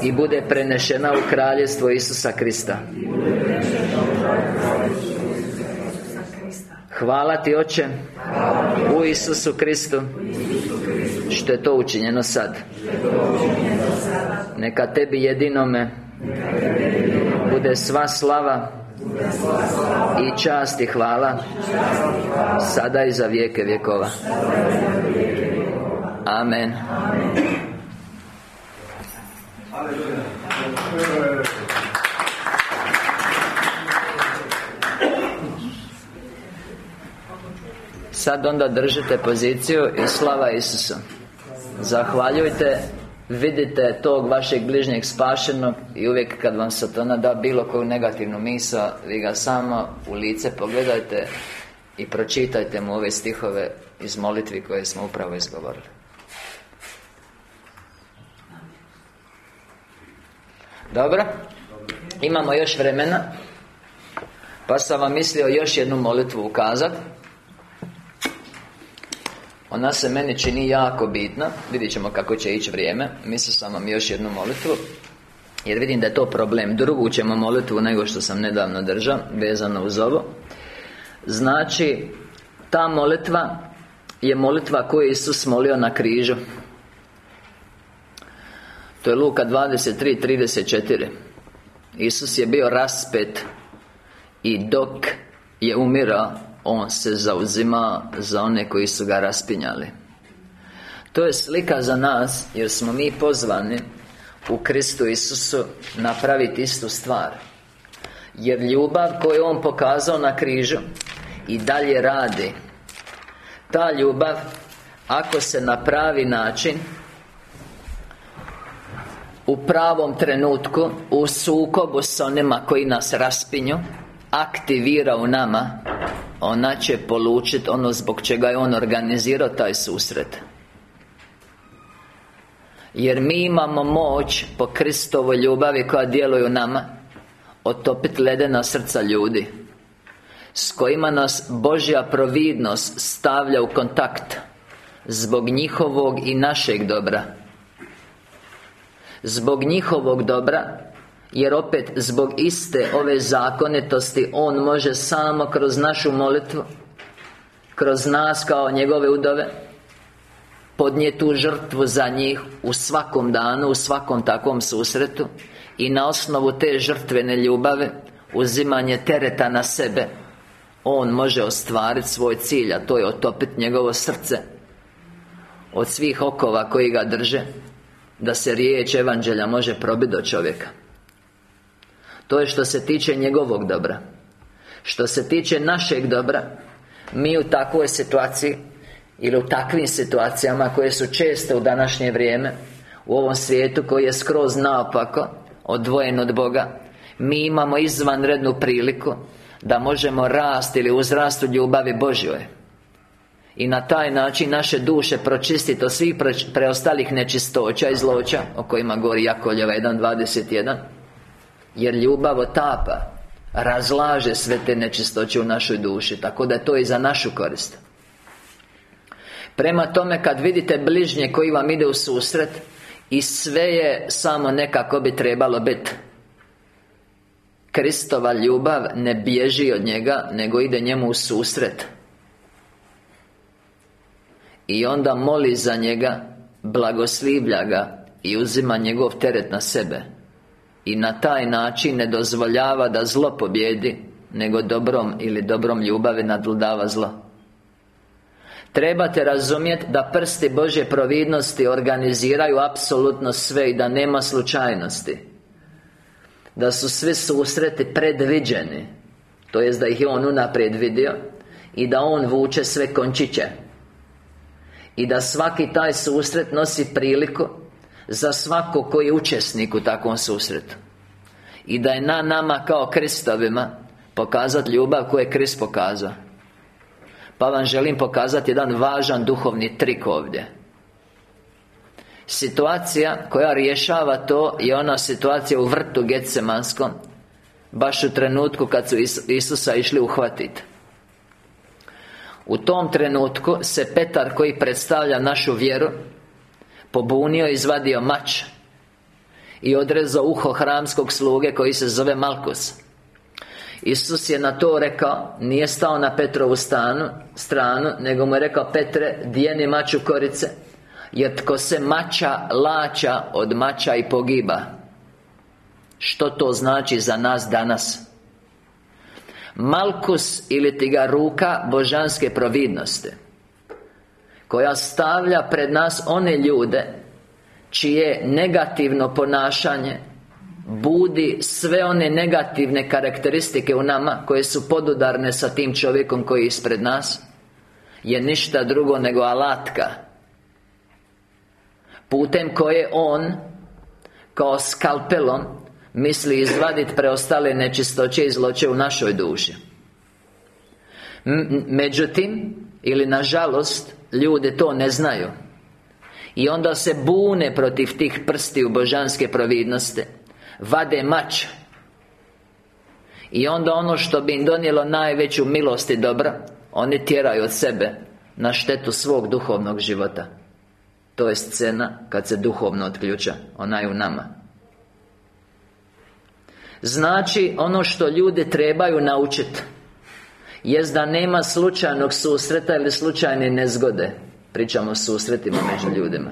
I bude prenešena u kraljestvo Isusa Krista. Hvala ti Oče U Isusu Kristu Što je to učinjeno sad. Neka tebi jedinome Bude sva slava i čast i hvala Sada i za vijeke vjekova. Amen. Sad onda držite poziciju i slava Isusu. Zahvaljujte Vidite tog vašeg bližnjeg spašenog I uvijek kad vam Satana da bilo koju negativnu misa Vi ga samo u lice pogledajte I pročitajte mu ove stihove iz molitvi koje smo upravo izgovorili Dobro? Imamo još vremena Pa sam vam mislio još jednu molitvu ukazati ona se meni čini jako bitna. Vidjet ćemo kako će ići vrijeme. Mislio sam vam još jednu molitvu Jer vidim da je to problem. Drugu ćemo molitvu nego što sam nedavno držao Vezano uz ovo. Znači Ta molitva Je molitva koju Isus molio na križu. To je Luka 23.34 Isus je bio raspet I dok je umirao on se zauzima za one koji su ga raspinjali. To je slika za nas Jer smo mi pozvani U Kristu Isusu Napraviti istu stvar. Jer ljubav koju On pokazao na križu I dalje radi. Ta ljubav Ako se na pravi način u pravom trenutku U sukobu s onima koji nas raspinju Aktivira u nama Ona će polučiti ono zbog čega je On organizirao taj susret. Jer mi imamo moć Po Kristovoj ljubavi koja djeluje u nama Otopiti ledena srca ljudi S kojima nas Božja providnost stavlja u kontakt Zbog njihovog i našeg dobra. Zbog njihovog dobra Jer opet zbog iste ove zakonitosti On može samo kroz našu molitvu Kroz nas kao njegove udove Podnijeti tu žrtvu za njih U svakom danu, u svakom takvom susretu I na osnovu te žrtvene ljubave Uzimanje tereta na sebe On može ostvariti svoj cilj A to je otopiti njegovo srce Od svih okova koji ga drže da se riječ Evanđelja može probiti do čovjeka To je što se tiče njegovog dobra. Što se tiče našeg dobra Mi u takvoj situaciji Ili u takvim situacijama koje su česte u današnje vrijeme U ovom svijetu koji je skroz naopako Odvojen od Boga Mi imamo izvanrednu priliku Da možemo rasti ili uzrast u ljubavi Božjoj. I na taj način naše duše pročistiti od svih preostalih nečistoća i zloća O kojima govori Jakoljeva 1.21 Jer ljubav otapa Razlaže sve te nečistoće u našoj duši Tako da je to i za našu korist. Prema tome kad vidite bližnje koji vam ide u susret I sve je samo nekako bi trebalo biti Kristova ljubav ne bježi od njega Nego ide njemu u susret. I onda moli za njega Blagoslivlja ga I uzima njegov teret na sebe I na taj način ne dozvoljava da zlo pobjedi Nego dobrom ili dobrom ljubavi nadvladava zlo. Trebate razumjeti da prsti Božje providnosti organiziraju apsolutno sve i da nema slučajnosti. Da su svi susreti predviđeni To jest da ih je On unaprijed vidio I da On vuče sve končiće. I da svaki taj susret nosi priliku Za svako koji je učesnik u takvom susretu. I da je na nama kao Kristovima Pokazati ljubav koju je Krist pokazao. Pa vam želim pokazati jedan važan duhovni trik ovdje. Situacija koja rješava to je ona situacija u vrtu Getsemanskom Baš u trenutku kad su Isusa išli uhvatiti u tom trenutku se Petar koji predstavlja našu vjeru Pobunio i izvadio mač I odrezao uho hramskog sluge koji se zove Malkus. Isus je na to rekao Nije stao na Petrovu stanu, stranu Nego mu je rekao Petre, dijeni mač u korice Jer tko se mača lača od mača i pogiba. Što to znači za nas danas? Malkus ili ti ga ruka božanske providnosti Koja stavlja pred nas one ljude Čije negativno ponašanje Budi sve one negativne karakteristike u nama Koje su podudarne sa tim čovjekom koji je ispred nas Je ništa drugo nego alatka Putem koje on Kao skalpelom Misli izvaditi preostale nečistoće i zloće u našoj duši Međutim Ili nažalost Ljude to ne znaju. I onda se bune protiv tih prsti u božanske providnosti. Vade mač. I onda ono što bi im donijelo najveću milost i dobra Oni tjeraju od sebe Na štetu svog duhovnog života. To je scena kad se duhovno otključa Ona je u nama. Znači, ono što ljudi trebaju naučiti Jest da nema slučajnog susreta ili slučajne nezgode. Pričamo o susretima među ljudima.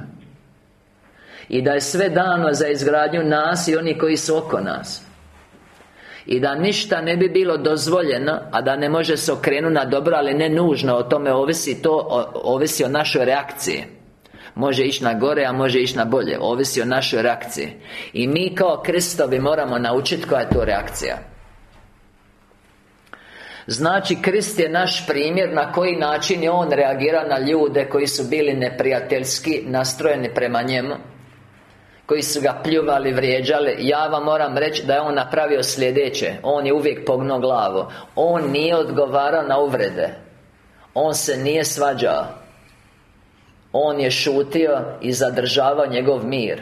I da je sve dano za izgradnju nas i oni koji su oko nas. I da ništa ne bi bilo dozvoljeno A da ne može se okrenuti na dobro Ali ne nužno o tome ovisi to Ovisi o našoj reakciji. Može ići na gore, a može ići na bolje Ovisi o našoj reakciji. I mi kao Kristovi moramo naučiti koja je to reakcija Znači, Krist je naš primjer na koji način je On reagira na ljude koji su bili neprijateljski nastrojeni prema njemu koji su ga pljuvali, vrijeđali. Ja vam moram reći da je on napravio sljedeće. On je uvijek pognuo glavu. On nije odgovarao na uvrede. On se nije svađao. On je šutio i zadržavao njegov mir.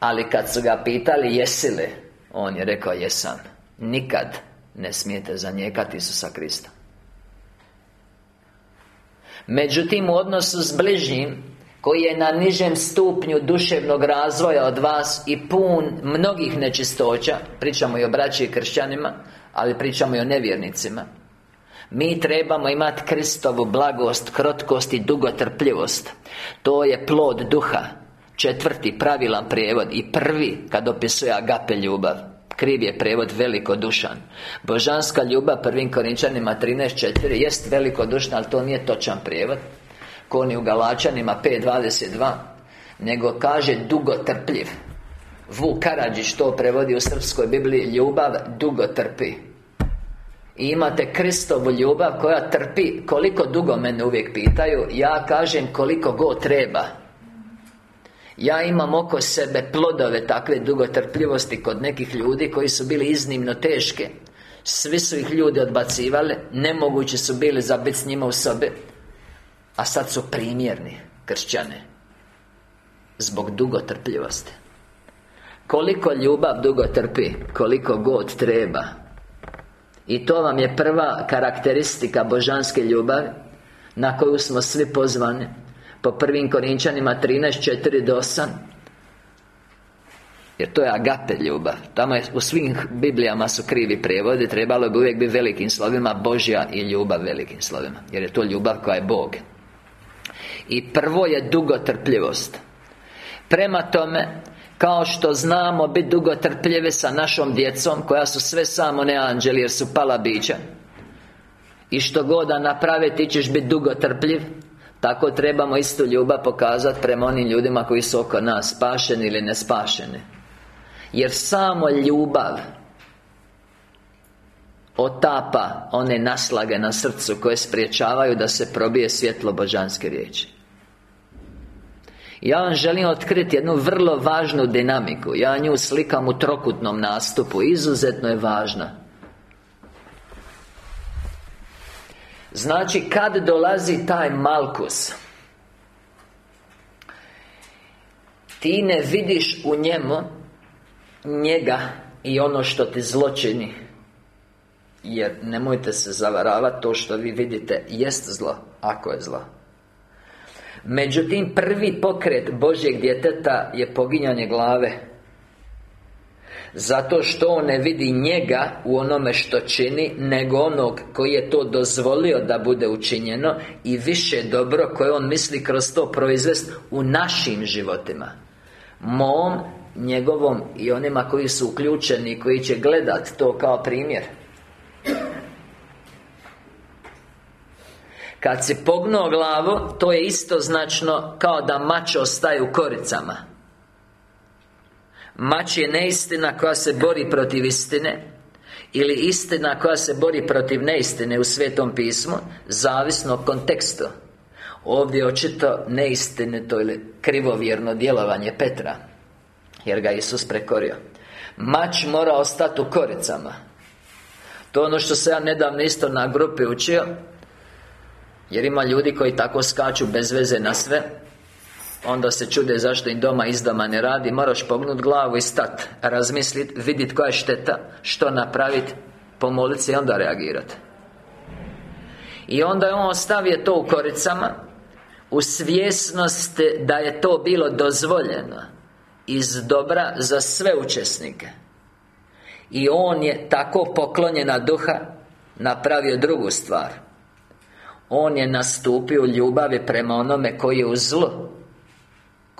Ali kad su ga pitali jesi li? On je rekao jesam. Nikad ne smijete zanijekati Isusa Krista. Međutim, u odnosu s bližnjim koji je na nižem stupnju duševnog razvoja od vas i pun mnogih nečistoća pričamo i o braći i kršćanima ali pričamo i o nevjernicima mi trebamo imati Kristovu blagost, krotkost i dugotrpljivost. To je plod duha Četvrti pravilan prijevod I prvi kad opisuje agape ljubav Kriv je prijevod velikodušan. Božanska ljubav prvim Korinčanima 13.4 Jest velikodušna, ali to nije točan prijevod. Ko ni u Galačanima 5.22 Nego kaže dugotrpljiv. Vuk Karadžić to prevodi u srpskoj Bibliji Ljubav dugo trpi. I imate Kristovu ljubav koja trpi Koliko dugo mene uvijek pitaju. Ja kažem koliko god treba Ja imam oko sebe plodove takve dugotrpljivosti Kod nekih ljudi koji su bili iznimno teške. Svi su ih ljudi odbacivali Nemogući su bili za biti s njima u sobi. A sad su primjerni kršćane Zbog dugotrpljivosti. Koliko ljubav dugo trpi Koliko god treba. I to vam je prva karakteristika božanske ljubavi Na koju smo svi pozvani Po prvim Korinčanima 13.4 do 8 jer to je agape ljubav. Tamo je, u svim Biblijama su krivi prijevodi Trebalo bi uvijek biti velikim slovima Božja i ljubav velikim slovima Jer je to ljubav koja je Bog. I prvo je dugotrpljivost. Prema tome kao što znamo biti dugotrpljivi sa našom djecom Koja su sve samo ne anđeli jer su pala bića I što god da naprave ti ćeš biti dugotrpljiv Tako trebamo istu ljubav pokazati prema onim ljudima koji su oko nas Spašeni ili ne spašeni Jer samo ljubav Otapa one naslage na srcu Koje spriječavaju da se probije svjetlo božanske riječi. Ja vam želim otkriti jednu vrlo važnu dinamiku. Ja nju slikam u trokutnom nastupu. Izuzetno je važna Znači, kad dolazi taj Malkus Ti ne vidiš u njemu Njega I ono što ti zločini. Jer nemojte se zavaravati To što vi vidite jest zlo Ako je zlo. Međutim, prvi pokret Božjeg djeteta je poginjanje glave zato što on ne vidi njega u onome što čini Nego onog koji je to dozvolio da bude učinjeno I više dobro koje on misli kroz to proizvest u našim životima. Mom, njegovom i onima koji su uključeni Koji će gledat to kao primjer. Kad si pognuo glavu To je isto značno Kao da mač ostaje u koricama Mač je neistina koja se bori protiv istine Ili istina koja se bori protiv neistine u Svetom pismu Zavisno od kontekstu Ovdje je očito neistinito ili krivovjerno djelovanje Petra Jer ga Isus prekorio. Mač mora ostati u koricama. To je ono što se ja nedavno isto na grupi učio jer ima ljudi koji tako skaču bez veze na sve Onda se čude zašto im doma izdoma ne radi. Moraš pognut glavu i stat Razmislit, vidit koja je šteta Što napravit Pomolit se i onda reagirat. I onda je on ostavio to u koricama U svjesnost da je to bilo dozvoljeno Iz dobra za sve učesnike. I on je tako poklonjena duha Napravio drugu stvar. On je nastupio ljubavi prema onome koji je u zlo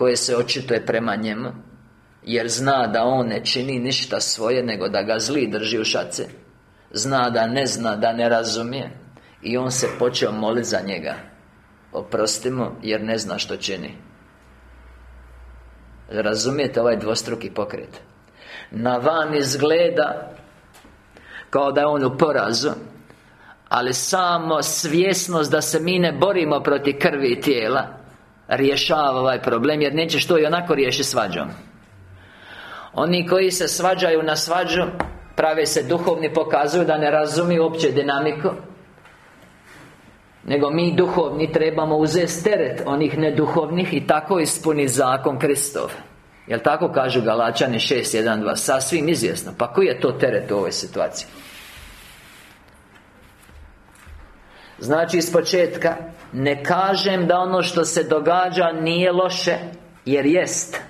Koje se očituje prema njemu Jer zna da on ne čini ništa svoje Nego da ga zli drži u šace Zna da ne zna, da ne razumije. I on se počeo moliti za njega. Oprosti mu jer ne zna što čini. Razumijete ovaj dvostruki pokret? Na van izgleda Kao da je on u porazu Ali samo svjesnost da se mi ne borimo protiv krvi i tijela Rješava ovaj problem Jer nećeš to i onako riješiti svađom. Oni koji se svađaju na svađu Prave se duhovni pokazuju da ne razumiju uopće dinamiku nego mi duhovni trebamo uzeti teret onih neduhovnih I tako ispuni zakon Kristov. Jel tako kažu Galačani 6.1.2 Sasvim izvjesno. Pa koji je to teret u ovoj situaciji? Znači iz početka Ne kažem da ono što se događa nije loše Jer jest.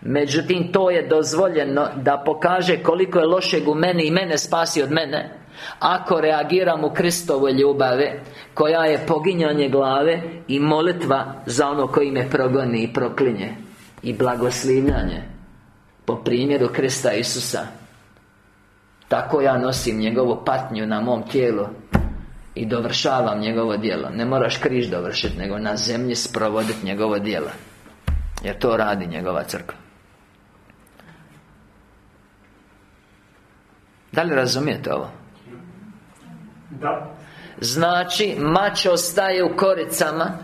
Međutim, to je dozvoljeno da pokaže koliko je lošeg u meni i mene spasi od mene Ako reagiram u Kristovoj ljubave Koja je poginjanje glave I molitva za ono koji me progoni i proklinje I blagoslivljanje Po primjeru Krista Isusa. Tako ja nosim njegovu patnju na mom tijelu I dovršavam njegovo djelo. Ne moraš križ dovršiti Nego na zemlji sprovoditi njegovo djelo. Jer to radi njegova crkva. Da li razumijete ovo? Da. Znači, mač ostaje u koricama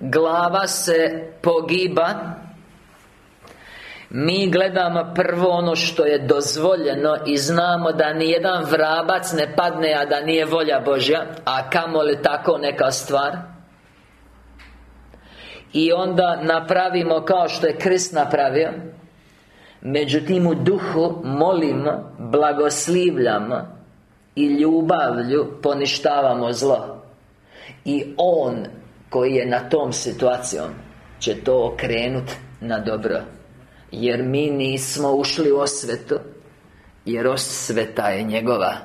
Glava se pogiba Mi gledamo prvo ono što je dozvoljeno I znamo da nijedan vrabac ne padne A da nije volja Božja. A kamoli tako neka stvar. I onda napravimo kao što je Krist napravio. Međutim u duhu molimo Blagoslivljamo I ljubavlju poništavamo zlo. I On koji je na tom situacijom Će to okrenut na dobro Jer mi nismo ušli u osvetu Jer osveta je njegova.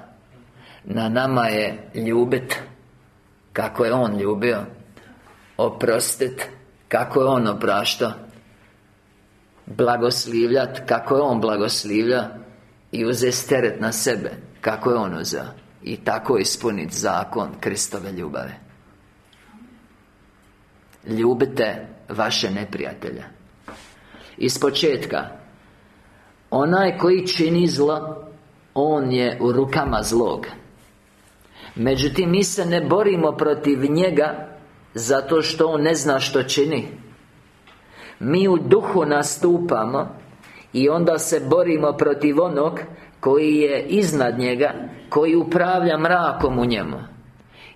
Na nama je ljubit Kako je On ljubio Oprostit Kako je On opraštao Blagoslivljat Kako je On blagoslivlja I uzeti teret na sebe Kako je On uzeo. I tako ispuniti zakon Kristove ljubave. Ljubite vaše neprijatelja Iz početka. Onaj koji čini zlo On je u rukama zlog Međutim, mi se ne borimo protiv njega Zato što on ne zna što čini. Mi u duhu nastupamo I onda se borimo protiv onog Koji je iznad njega Koji upravlja mrakom u njemu.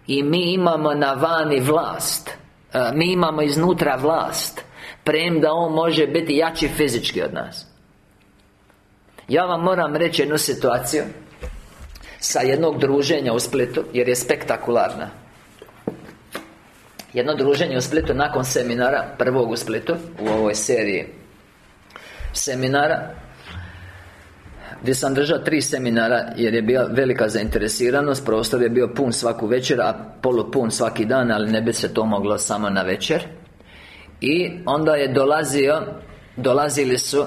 I mi imamo na vani vlast. E, Mi imamo iznutra vlast Premda on može biti jači fizički od nas. Ja vam moram reći jednu situaciju Sa jednog druženja u Splitu Jer je spektakularna. Jedno druženje u Splitu nakon seminara Prvog u Splitu U ovoj seriji Seminara Gdje sam držao tri seminara Jer je bila velika zainteresiranost Prostor je bio pun svaku večer A polupun svaki dan Ali ne bi se to moglo samo na večer I onda je dolazio Dolazili su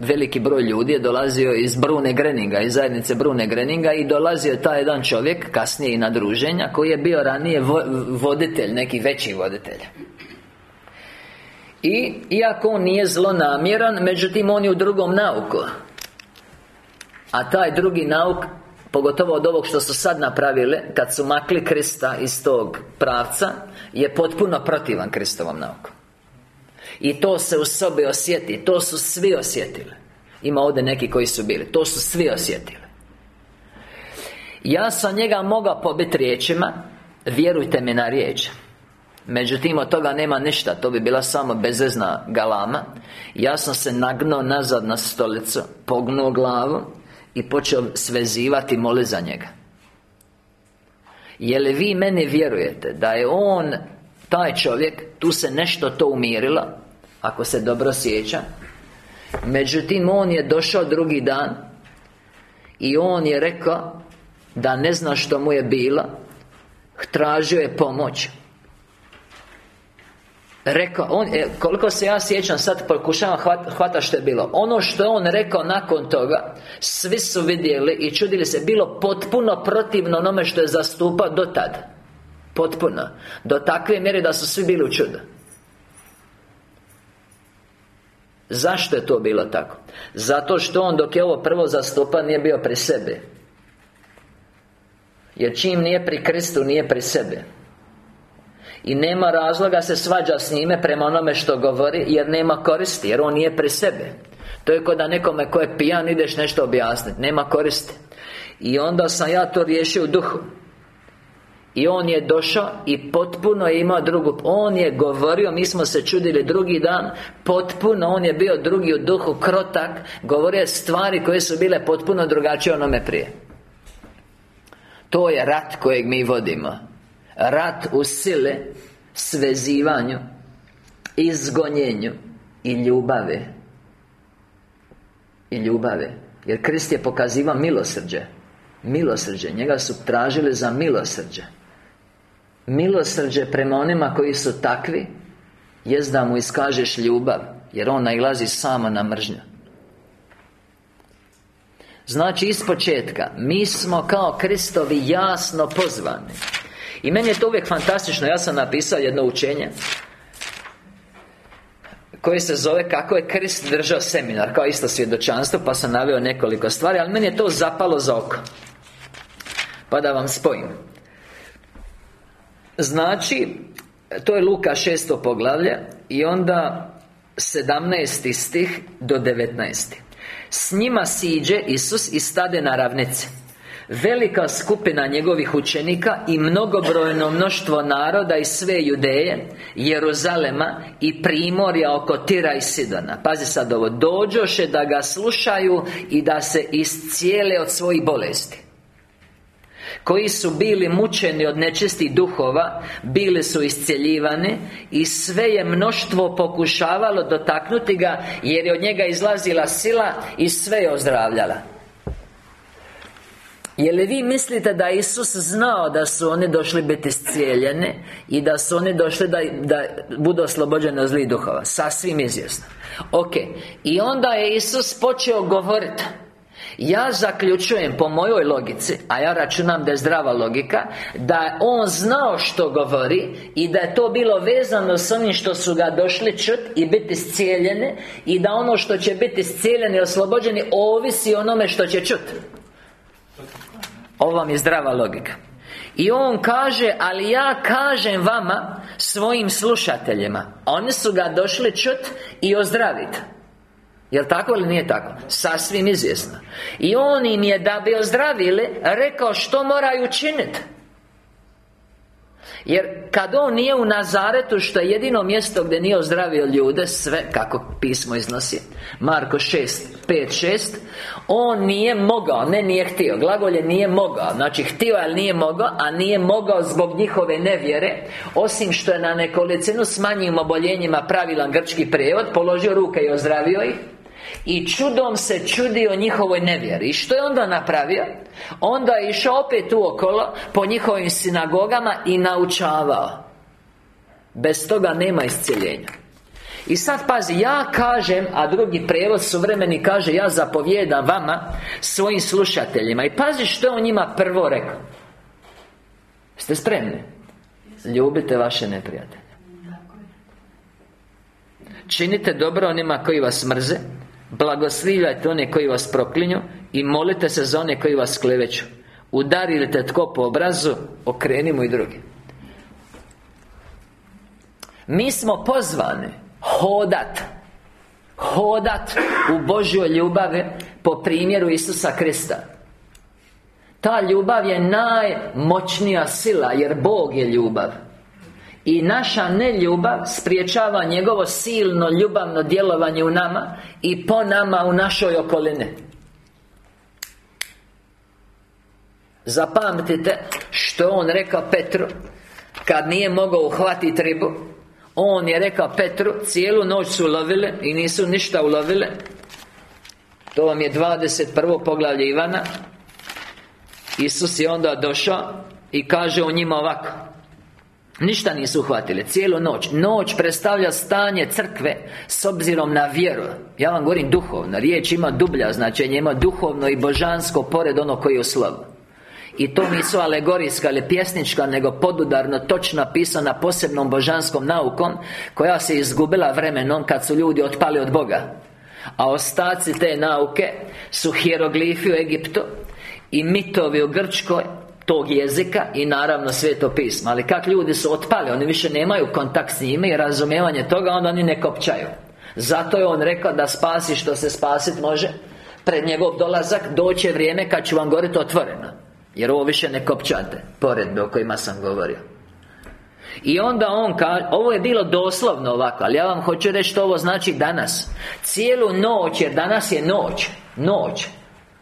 Veliki broj ljudi je dolazio iz Brune Greninga Iz zajednice Brune Greninga I dolazio taj jedan čovjek Kasnije i na druženja Koji je bio ranije voditelj Neki veći voditelj. I, iako on nije zlonamjeran Međutim, on je u drugom nauku. A taj drugi nauk Pogotovo od ovog što su sad napravili Kad su makli Krista iz tog pravca Je potpuno protivan Kristovom nauku i to se u sobi osjeti To su svi osjetili. Ima ovdje neki koji su bili To su svi osjetili. Ja sam njega mogao pobiti riječima Vjerujte mi na riječ. Međutim, od toga nema ništa To bi bila samo bezvezna galama. Ja sam se nagnuo nazad na stolicu Pognuo glavu I počeo svezivati moli za njega. Je li vi meni vjerujete Da je on Taj čovjek Tu se nešto to umirilo ako se dobro sjeća. Međutim, on je došao drugi dan I on je rekao Da ne zna što mu je bilo Tražio je pomoć. Rekao, on, e, koliko se ja sjećam Sad pokušavam hvata hvata što je bilo. Ono što je on rekao nakon toga Svi su vidjeli i čudili se Bilo potpuno protivno onome što je zastupao do tad. Potpuno. Do takve mjere da su svi bili u čudu Zašto je to bilo tako? Zato što on dok je ovo prvo zastupa nije bio pri sebi. Jer čim nije pri Kristu nije pri sebi. I nema razloga se svađa s njime prema onome što govori Jer nema koristi, jer on nije pri sebe To je kod da nekome ko je pijan ideš nešto objasniti Nema koristi. I onda sam ja to riješio u duhu i on je došao i potpuno je imao drugu On je govorio, mi smo se čudili drugi dan Potpuno, on je bio drugi u duhu, krotak Govorio stvari koje su bile potpuno drugačije onome prije. To je rat kojeg mi vodimo. Rat u sile Svezivanju Izgonjenju I ljubave I ljubave Jer Krist je pokazivao milosrđe. Milosrđe. Njega su tražili za milosrđe Milosrđe prema onima koji su takvi Jest da mu iskažeš ljubav Jer on nailazi samo na mržnju. Znači, iz početka Mi smo kao Kristovi jasno pozvani. I meni je to uvijek fantastično. Ja sam napisao jedno učenje koje se zove kako je Krist držao seminar Kao isto svjedočanstvo Pa sam naveo nekoliko stvari Ali meni je to zapalo za oko. Pa da vam spojim Znači, to je Luka šesto poglavlje I onda 17. stih do 19. S njima siđe Isus i stade na ravnice Velika skupina njegovih učenika I mnogobrojno mnoštvo naroda i sve Judeje Jeruzalema I primorja oko Tira i Sidona Pazi sad ovo Dođoše da ga slušaju I da se iscijele od svojih bolesti koji su bili mučeni od nečistih duhova Bili su iscjeljivani I sve je mnoštvo pokušavalo dotaknuti ga Jer je od njega izlazila sila I sve je ozdravljala. Je li vi mislite da Isus znao da su oni došli biti iscijeljene I da su oni došli da, da budu oslobođeni od zlih duhova? Sasvim izvjesno. Ok I onda je Isus počeo govoriti ja zaključujem po mojoj logici A ja računam da je zdrava logika Da on znao što govori I da je to bilo vezano s onim što su ga došli čut I biti scijeljene I da ono što će biti scijeljeni i oslobođeni Ovisi onome što će čut. Ovo vam je zdrava logika. I on kaže, ali ja kažem vama Svojim slušateljima Oni su ga došli čut i ozdraviti Jel' tako ili nije tako? Sasvim izvjesno. I on im je, da bi ozdravili Rekao što moraju činiti jer kad on nije u Nazaretu Što je jedino mjesto gdje nije ozdravio ljude Sve, kako pismo iznosi. Marko 6, 5, 6 On nije mogao, ne nije htio Glagol je nije mogao. Znači htio, ali nije mogao A nije mogao zbog njihove nevjere. Osim što je na nekolicinu s manjim oboljenjima Pravilan grčki prijevod Položio ruke i ozdravio ih i čudom se čudio njihovoj nevjeri. I što je onda napravio? Onda je išao opet okolo Po njihovim sinagogama I naučavao. Bez toga nema iscjeljenja i sad pazi, ja kažem, a drugi prijevod suvremeni kaže Ja zapovjedam vama, svojim slušateljima. I pazi što je on njima prvo rekao. Ste spremni? Ljubite vaše neprijatelje. Činite dobro onima koji vas mrze Blagoslivljajte one koji vas proklinju I molite se za one koji vas kleveću. Udarite tko po obrazu Okrenimo i drugi. Mi smo pozvani Hodat Hodat u Božjoj ljubavi Po primjeru Isusa Krista. Ta ljubav je najmoćnija sila Jer Bog je ljubav i naša neljubav spriječava njegovo silno ljubavno djelovanje u nama I po nama u našoj okolini. Zapamtite što on rekao Petru Kad nije mogao uhvatiti ribu. On je rekao Petru Cijelu noć su ulovile I nisu ništa ulovile To vam je 21. poglavlje Ivana. Isus je onda došao I kaže u njima ovako Ništa nisu uhvatili, cijelu noć. Noć predstavlja stanje crkve S obzirom na vjeru. Ja vam govorim duhovno. Riječ ima dublja značenje Ima duhovno i božansko Pored ono koji je u slovu. I to nisu alegorijska ili pjesnička Nego podudarno točna pisana posebnom božanskom naukom Koja se izgubila vremenom kad su ljudi otpali od Boga. A ostaci te nauke su hieroglifi u Egiptu I mitovi u Grčkoj tog jezika i naravno sveto pismo. Ali kak ljudi su otpali, oni više nemaju kontakt s njime i razumijevanje toga Onda oni ne kopčaju. Zato je on rekao da spasi što se spasit može Pred njegov dolazak doće vrijeme kad ću vam govoriti otvoreno jer ovo više ne kopčate Poredbe o kojima sam govorio. I onda on kaže, ovo je bilo doslovno ovako Ali ja vam hoću reći što ovo znači danas. Cijelu noć, jer danas je noć Noć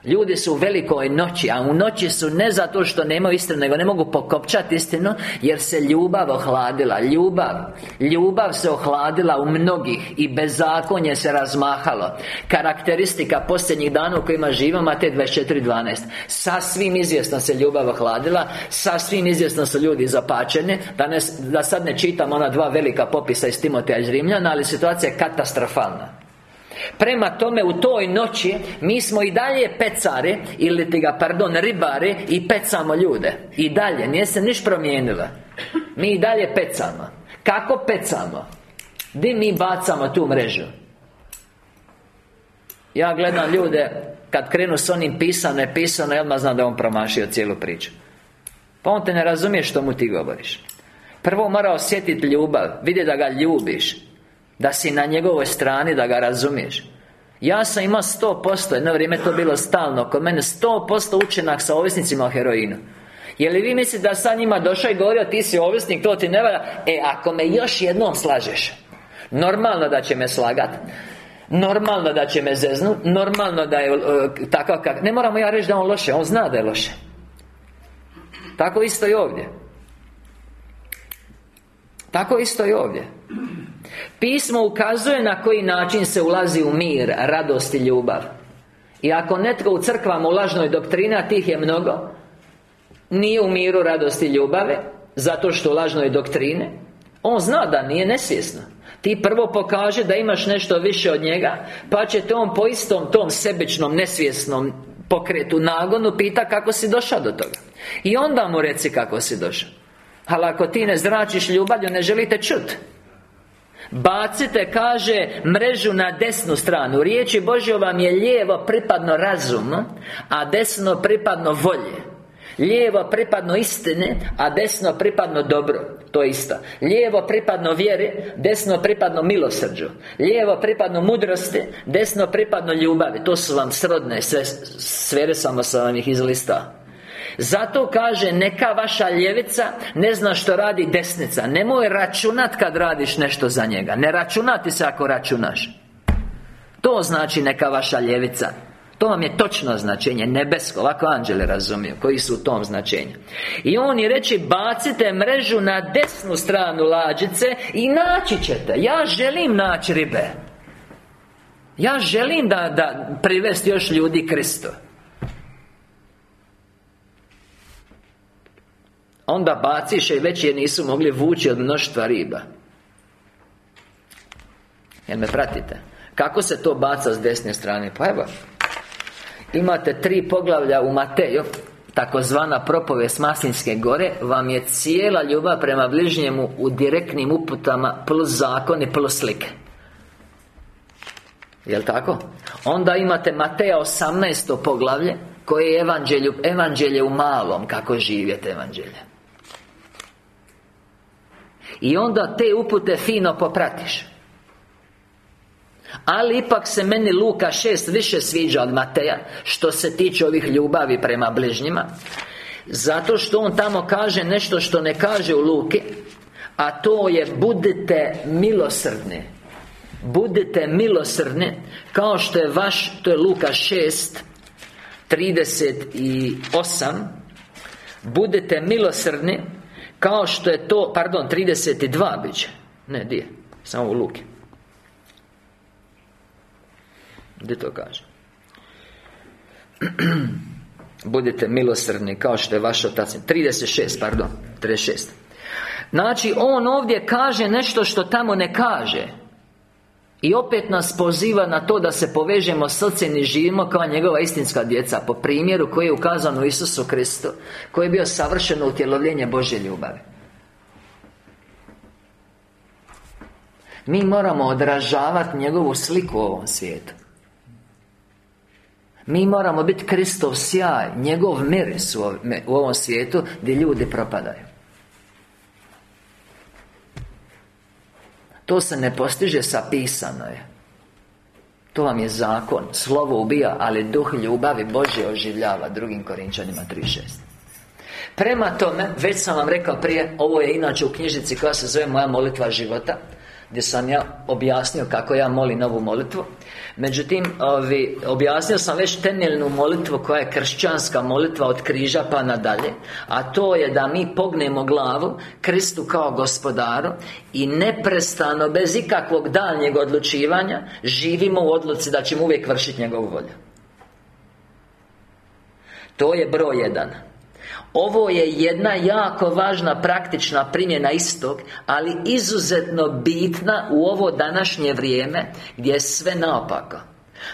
Ljudi su u velikoj noći A u noći su ne zato što nemaju istinu Nego ne mogu pokopčati istinu Jer se ljubav ohladila Ljubav Ljubav se ohladila u mnogih I bezakonje se razmahalo. Karakteristika posljednjih dana u kojima živimo A te 24.12 Sasvim izvjesno se ljubav ohladila Sasvim izvjesno su ljudi zapačeni. Da, ne, da sad ne čitam ona dva velika popisa iz Timoteja iz Rimljana Ali situacija je katastrofalna Prema tome, u toj noći Mi smo i dalje pecare Ili ti ga, pardon, ribare I pecamo ljude. I dalje, nije se niš promijenilo. Mi i dalje pecamo. Kako pecamo? Di mi bacamo tu mrežu? Ja gledam ljude Kad krenu s onim pisano je pisano I odmah znam da on promašio cijelu priču. Pa on te ne razumije što mu ti govoriš. Prvo mora osjetiti ljubav Vidjeti da ga ljubiš da si na njegovoj strani, da ga razumiješ. Ja sam imao 100% Jedno vrijeme to bilo stalno. Kod mene 100% učenak sa ovisnicima o heroinu. Je li vi mislite da sad njima došao i govorio Ti si ovisnik, to ti ne valja? E, ako me još jednom slažeš Normalno da će me slagat. Normalno da će me zeznut Normalno da je uh, takav kak Ne moramo ja reći da on loše On zna da je loše. Tako isto i ovdje Tako isto i ovdje. Pismo ukazuje na koji način se ulazi u mir, radost i ljubav. I ako netko u crkvama u lažnoj doktrini, a tih je mnogo Nije u miru, radosti i ljubave Zato što u lažnoj doktrine On zna da nije nesvjesno. Ti prvo pokaže da imaš nešto više od njega Pa će te on po istom tom sebičnom, nesvjesnom pokretu, nagonu Pita kako si došao do toga. I onda mu reci kako si došao Ali ako ti ne zračiš ljubavlju, ne želite čuti Bacite, kaže, mrežu na desnu stranu. Riječi Božje vam je lijevo pripadno razum A desno pripadno volje. Lijevo pripadno istine A desno pripadno dobro To je isto. Lijevo pripadno vjeri Desno pripadno milosrđu. Lijevo pripadno mudrosti Desno pripadno ljubavi. To su vam srodne Sve, sve samo sam vam ih izlistao zato kaže Neka vaša ljevica Ne zna što radi desnica. Nemoj računat kad radiš nešto za njega. Ne računati se ako računaš. To znači neka vaša ljevica. To vam je točno značenje, nebesko Ovako anđele razumiju, koji su u tom značenju. I on je reći, bacite mrežu na desnu stranu lađice I naći ćete. Ja želim naći ribe. Ja želim da, da privesti još ljudi Kristo Onda baciše i već je nisu mogli vući od mnoštva riba Jel me pratite? Kako se to baca s desne strane? Pa evo Imate tri poglavlja u Mateju Takozvana propovijest Maslinske gore Vam je cijela ljubav prema bližnjemu U direktnim uputama Plus zakoni, plus slike Jel' tako? Onda imate Mateja 18. poglavlje Koje je evanđelje u malom Kako živjeti evanđelje i onda te upute fino popratiš. Ali ipak se meni Luka 6 više sviđa od Mateja Što se tiče ovih ljubavi prema bližnjima. Zato što on tamo kaže nešto što ne kaže u Luki A to je budite milosrdni. Budite milosrdni Kao što je vaš To je Luka 6 38 Budite milosrdni kao što je to, pardon, 32 bit će Ne, di? Samo u Luki. Gdje to kaže? Budite milosrdni kao što je vaš otac. 36, pardon 36 Znači, on ovdje kaže nešto što tamo ne kaže i opet nas poziva na to da se povežemo srcem i živimo kao njegova istinska djeca Po primjeru koji je ukazan u Isusu Kristu Koji je bio savršeno utjelovljenje Božje ljubavi. Mi moramo odražavati njegovu sliku u ovom svijetu. Mi moramo biti Kristov sjaj Njegov miris u ovom svijetu Gdje ljudi propadaju To se ne postiže sa pisano je To vam je zakon. Slovo ubija, ali duh ljubavi Božje oživljava Drugim Korinčanima 3.6 Prema tome, već sam vam rekao prije Ovo je inače u knjižici koja se zove Moja molitva života gdje sam ja objasnio kako ja molim novu molitvu Međutim, ovi, objasnio sam već temeljnu molitvu koja je kršćanska molitva od križa pa nadalje A to je da mi pognemo glavu Kristu kao gospodaru I neprestano, bez ikakvog daljnjeg odlučivanja Živimo u odluci da ćemo uvijek vršiti njegovu volju. To je broj jedan ovo je jedna jako važna praktična primjena istog Ali izuzetno bitna u ovo današnje vrijeme Gdje je sve naopako.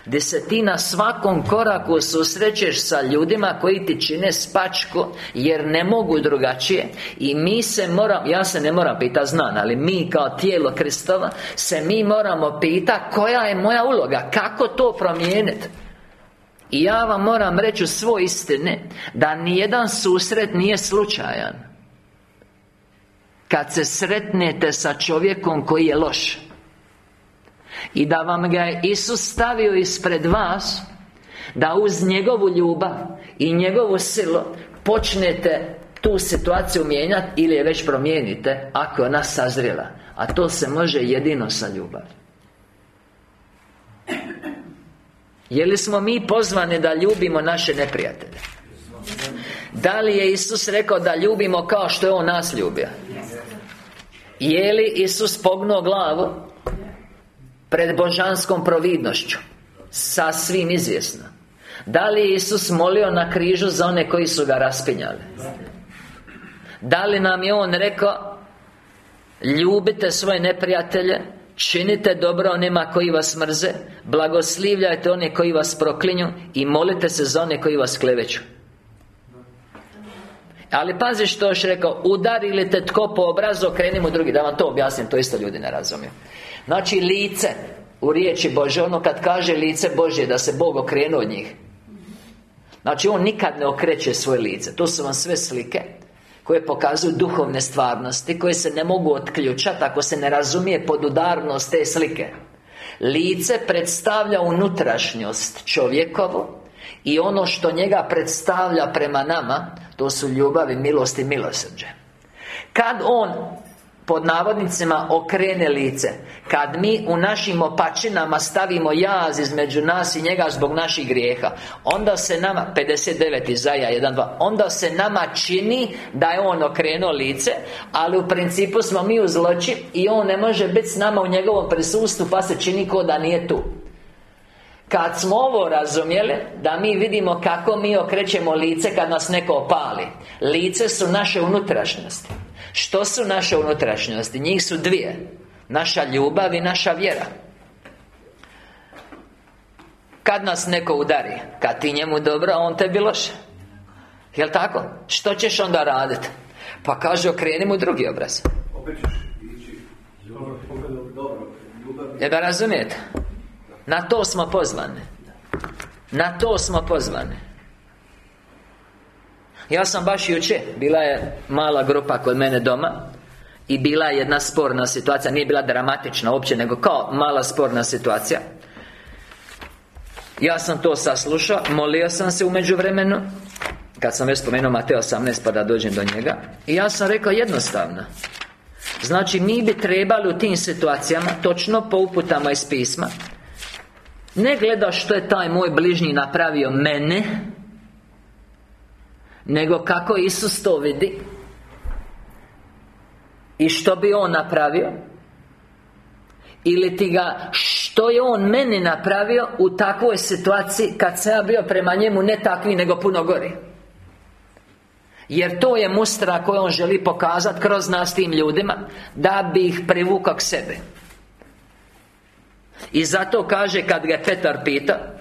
Gdje se ti na svakom koraku susrećeš sa ljudima koji ti čine spačku Jer ne mogu drugačije. I mi se moram, ja se ne moram pita znan Ali mi kao tijelo Kristova Se mi moramo pita koja je moja uloga Kako to promijeniti i ja vam moram reći u svoj istine Da nijedan susret nije slučajan. Kad se sretnete sa čovjekom koji je loš I da vam ga je Isus stavio ispred vas Da uz njegovu ljubav I njegovu silu Počnete tu situaciju mijenjati Ili je već promijenite Ako je ona sazrela A to se može jedino sa ljubavlju Je li smo mi pozvani da ljubimo naše neprijatelje? Da li je Isus rekao da ljubimo kao što je On nas ljubio? Je li Isus pognuo glavu Pred božanskom providnošću Sasvim izvjesno Da li je Isus molio na križu za one koji su ga raspinjali? Da li nam je On rekao Ljubite svoje neprijatelje Činite dobro onima koji vas mrze Blagoslivljajte one koji vas proklinju I molite se za one koji vas kleveću. Ali pazi što još rekao Udari te tko po obrazu Okrenimo drugi. Da vam to objasnim To isto ljudi ne razumiju. Znači lice U riječi Bože Ono kad kaže lice Božje Da se Bog okrenu od njih. Znači On nikad ne okreće svoje lice. To su vam sve slike koje pokazuju duhovne stvarnosti koje se ne mogu otključati ako se ne razumije podudarnost te slike. Lice predstavlja unutrašnjost čovjekovu i ono što njega predstavlja prema nama to su ljubav i milost i milosrđe. Kad on pod navodnicima okrene lice. Kad mi u našim opačinama stavimo jaz između nas i njega zbog naših grijeha Onda se nama, 59 Izaja 1.2 Onda se nama čini da je On okrenuo lice Ali u principu smo mi u zloči I On ne može biti s nama u njegovom prisustvu Pa se čini ko da nije tu. Kad smo ovo razumjeli Da mi vidimo kako mi okrećemo lice kad nas neko opali. Lice su naše unutrašnjosti što su naše unutrašnjosti? Njih su dvije Naša ljubav i naša vjera Kad nas neko udari Kad ti njemu dobro, a on tebi loše Jel' tako? Što ćeš onda raditi? Pa kaže, okreni mu drugi obraz Jel da razumijete? Na to smo pozvani Na to smo pozvani ja sam baš jučer Bila je mala grupa kod mene doma I bila je jedna sporna situacija. Nije bila dramatična uopće Nego kao mala sporna situacija. Ja sam to saslušao Molio sam se u međuvremenu. Kad sam već spomenuo Mateo 18 Pa da dođem do njega. I ja sam rekao jednostavno. Znači mi bi trebali u tim situacijama Točno po uputama iz pisma Ne gleda što je taj moj bližnji napravio mene nego kako Isus to vidi I što bi On napravio? Ili ti ga Što je On meni napravio U takvoj situaciji Kad sam ja bio prema njemu Ne takvi, nego puno gori? Jer to je mustra koju on želi pokazati kroz nas tim ljudima Da bi ih privukao k sebi. I zato kaže kad ga Petar pita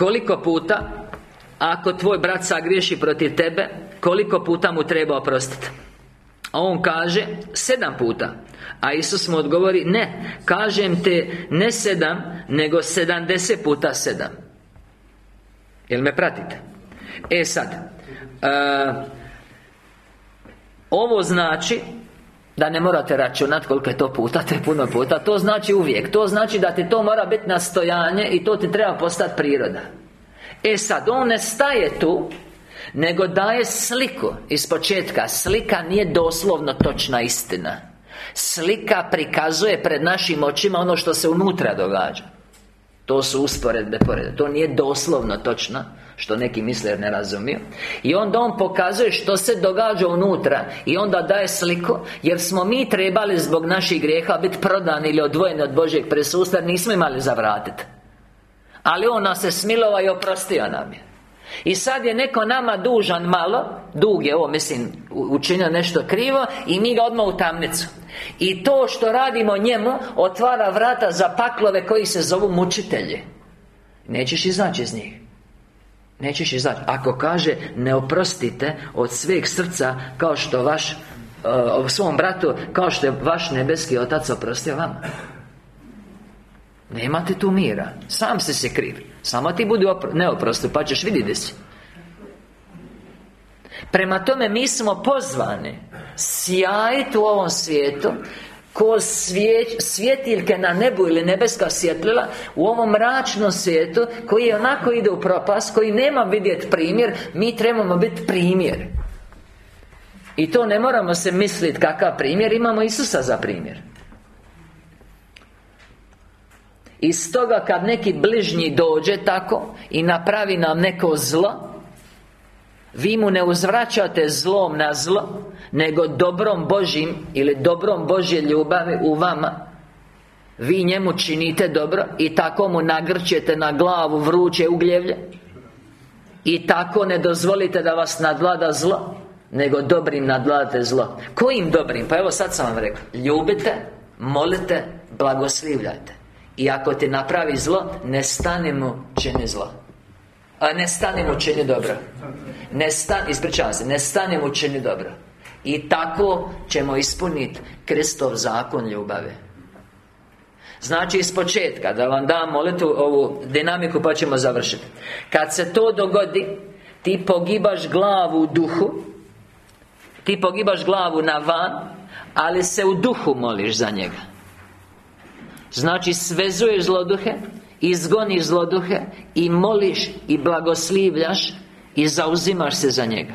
Koliko puta Ako tvoj brat sagriješi protiv tebe Koliko puta mu treba oprostiti? A on kaže Sedam puta. A Isus mu odgovori Ne, kažem te ne sedam Nego sedamdeset puta sedam. Jel me pratite? E sad uh, Ovo znači da ne morate računati koliko je to puta, to je puno puta. To znači uvijek. To znači da ti to mora biti nastojanje I to ti treba postati priroda. E sad, on ne staje tu Nego daje sliku Iz početka. Slika nije doslovno točna istina. Slika prikazuje pred našim očima ono što se unutra događa. To su usporedbe pored. To nije doslovno točno što neki misle jer ne razumiju. I onda on pokazuje što se događa unutra I onda daje sliku Jer smo mi trebali zbog naših grijeha biti prodani ili odvojeni od Božjeg presustva nismo imali za vratiti. Ali On nas se smilova i oprostio nam je. I sad je neko nama dužan malo Dug je ovo, mislim, učinio nešto krivo I mi ga odmah u tamnicu. I to što radimo njemu Otvara vrata za paklove koji se zovu mučitelji. Nećeš izaći iz njih Nećeš izaći Ako kaže ne oprostite od sveg srca Kao što vaš uh, Svom bratu Kao što je vaš nebeski otac oprostio vama. Nemate tu mira. Sam si se kriv. Samo ti budi opro neoprosti Pa ćeš vidjeti si. Prema tome mi smo pozvani Sjajiti u ovom svijetu Ko svjetiljke na nebu ili nebeska svjetlila U ovom mračnom svijetu Koji onako ide u propast Koji nema vidjeti primjer Mi trebamo biti primjer. I to ne moramo se misliti kakav primjer Imamo Isusa za primjer. I stoga kad neki bližnji dođe tako I napravi nam neko zlo Vi mu ne uzvraćate zlom na zlo Nego dobrom Božim Ili dobrom Božje ljubavi u vama. Vi njemu činite dobro I tako mu nagrćete na glavu vruće ugljevlje I tako ne dozvolite da vas nadvlada zlo Nego dobrim nadvladate zlo. Kojim dobrim? Pa evo sad sam vam rekao. Ljubite, molite, blagoslivljajte I ako ti napravi zlo Ne stani mu čini zlo A ne stani mu čini dobro Ne stani, ispričavam se Ne stani mu čini dobro I tako ćemo ispuniti Kristov zakon ljubave Znači iz početka Da vam dam molitvu ovu dinamiku pa ćemo završiti. Kad se to dogodi Ti pogibaš glavu u duhu Ti pogibaš glavu na van Ali se u duhu moliš za njega. Znači svezuješ zloduhe Izgoniš zloduhe I moliš I blagoslivljaš I zauzimaš se za njega.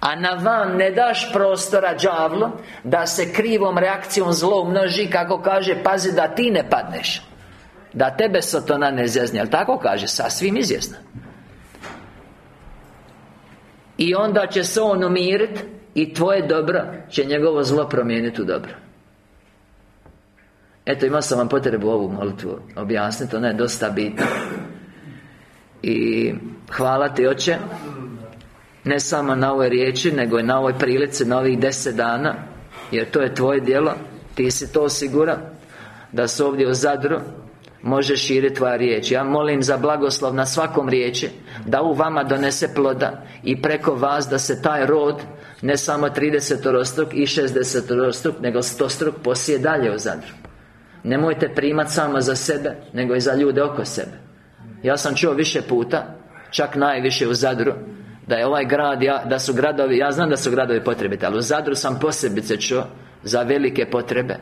A na van ne daš prostora đavlu Da se krivom reakcijom zlo umnoži Kako kaže, pazi da ti ne padneš. Da tebe Sotona ne zjezni Ali tako kaže, sasvim izvjesno. I onda će se on umiriti I tvoje dobro će njegovo zlo promijeniti u dobro Eto, imao sam vam potrebu ovu molitvu objasniti Ona je dosta bitna. I hvala ti, Oče Ne samo na ovoj riječi Nego i na ovoj prilici, na ovih deset dana Jer to je tvoje djelo Ti si to osigura Da se ovdje u Zadru Može širiti tvoja riječ. Ja molim za blagoslov na svakom riječi Da u vama donese ploda I preko vas da se taj rod Ne samo 30 rostruk i 60 rostruk Nego 100 struk posije dalje u Zadru Nemojte primati samo za sebe Nego i za ljude oko sebe. Ja sam čuo više puta Čak najviše u Zadru Da je ovaj grad, ja, da su gradovi Ja znam da su gradovi potrebiti Ali u Zadru sam posebice čuo Za velike potrebe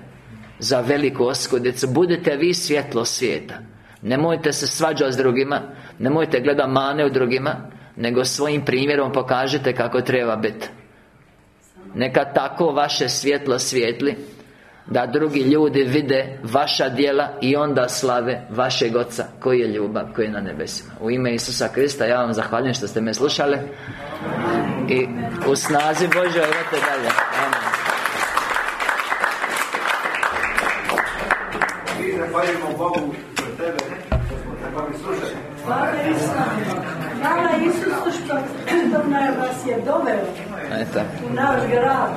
Za veliku oskudicu. Budite vi svjetlo svijeta. Nemojte se svađati s drugima Nemojte gledati mane u drugima Nego svojim primjerom pokažete kako treba biti Neka tako vaše svjetlo svijetli da drugi ljudi vide vaša djela I onda slave vašeg Oca Koji je ljubav, koji je na nebesima. U ime Isusa Krista ja vam zahvaljujem što ste me slušali. I u snazi Bože odete dalje. Amen. Hvala Isusu što nas je doveo u naš grad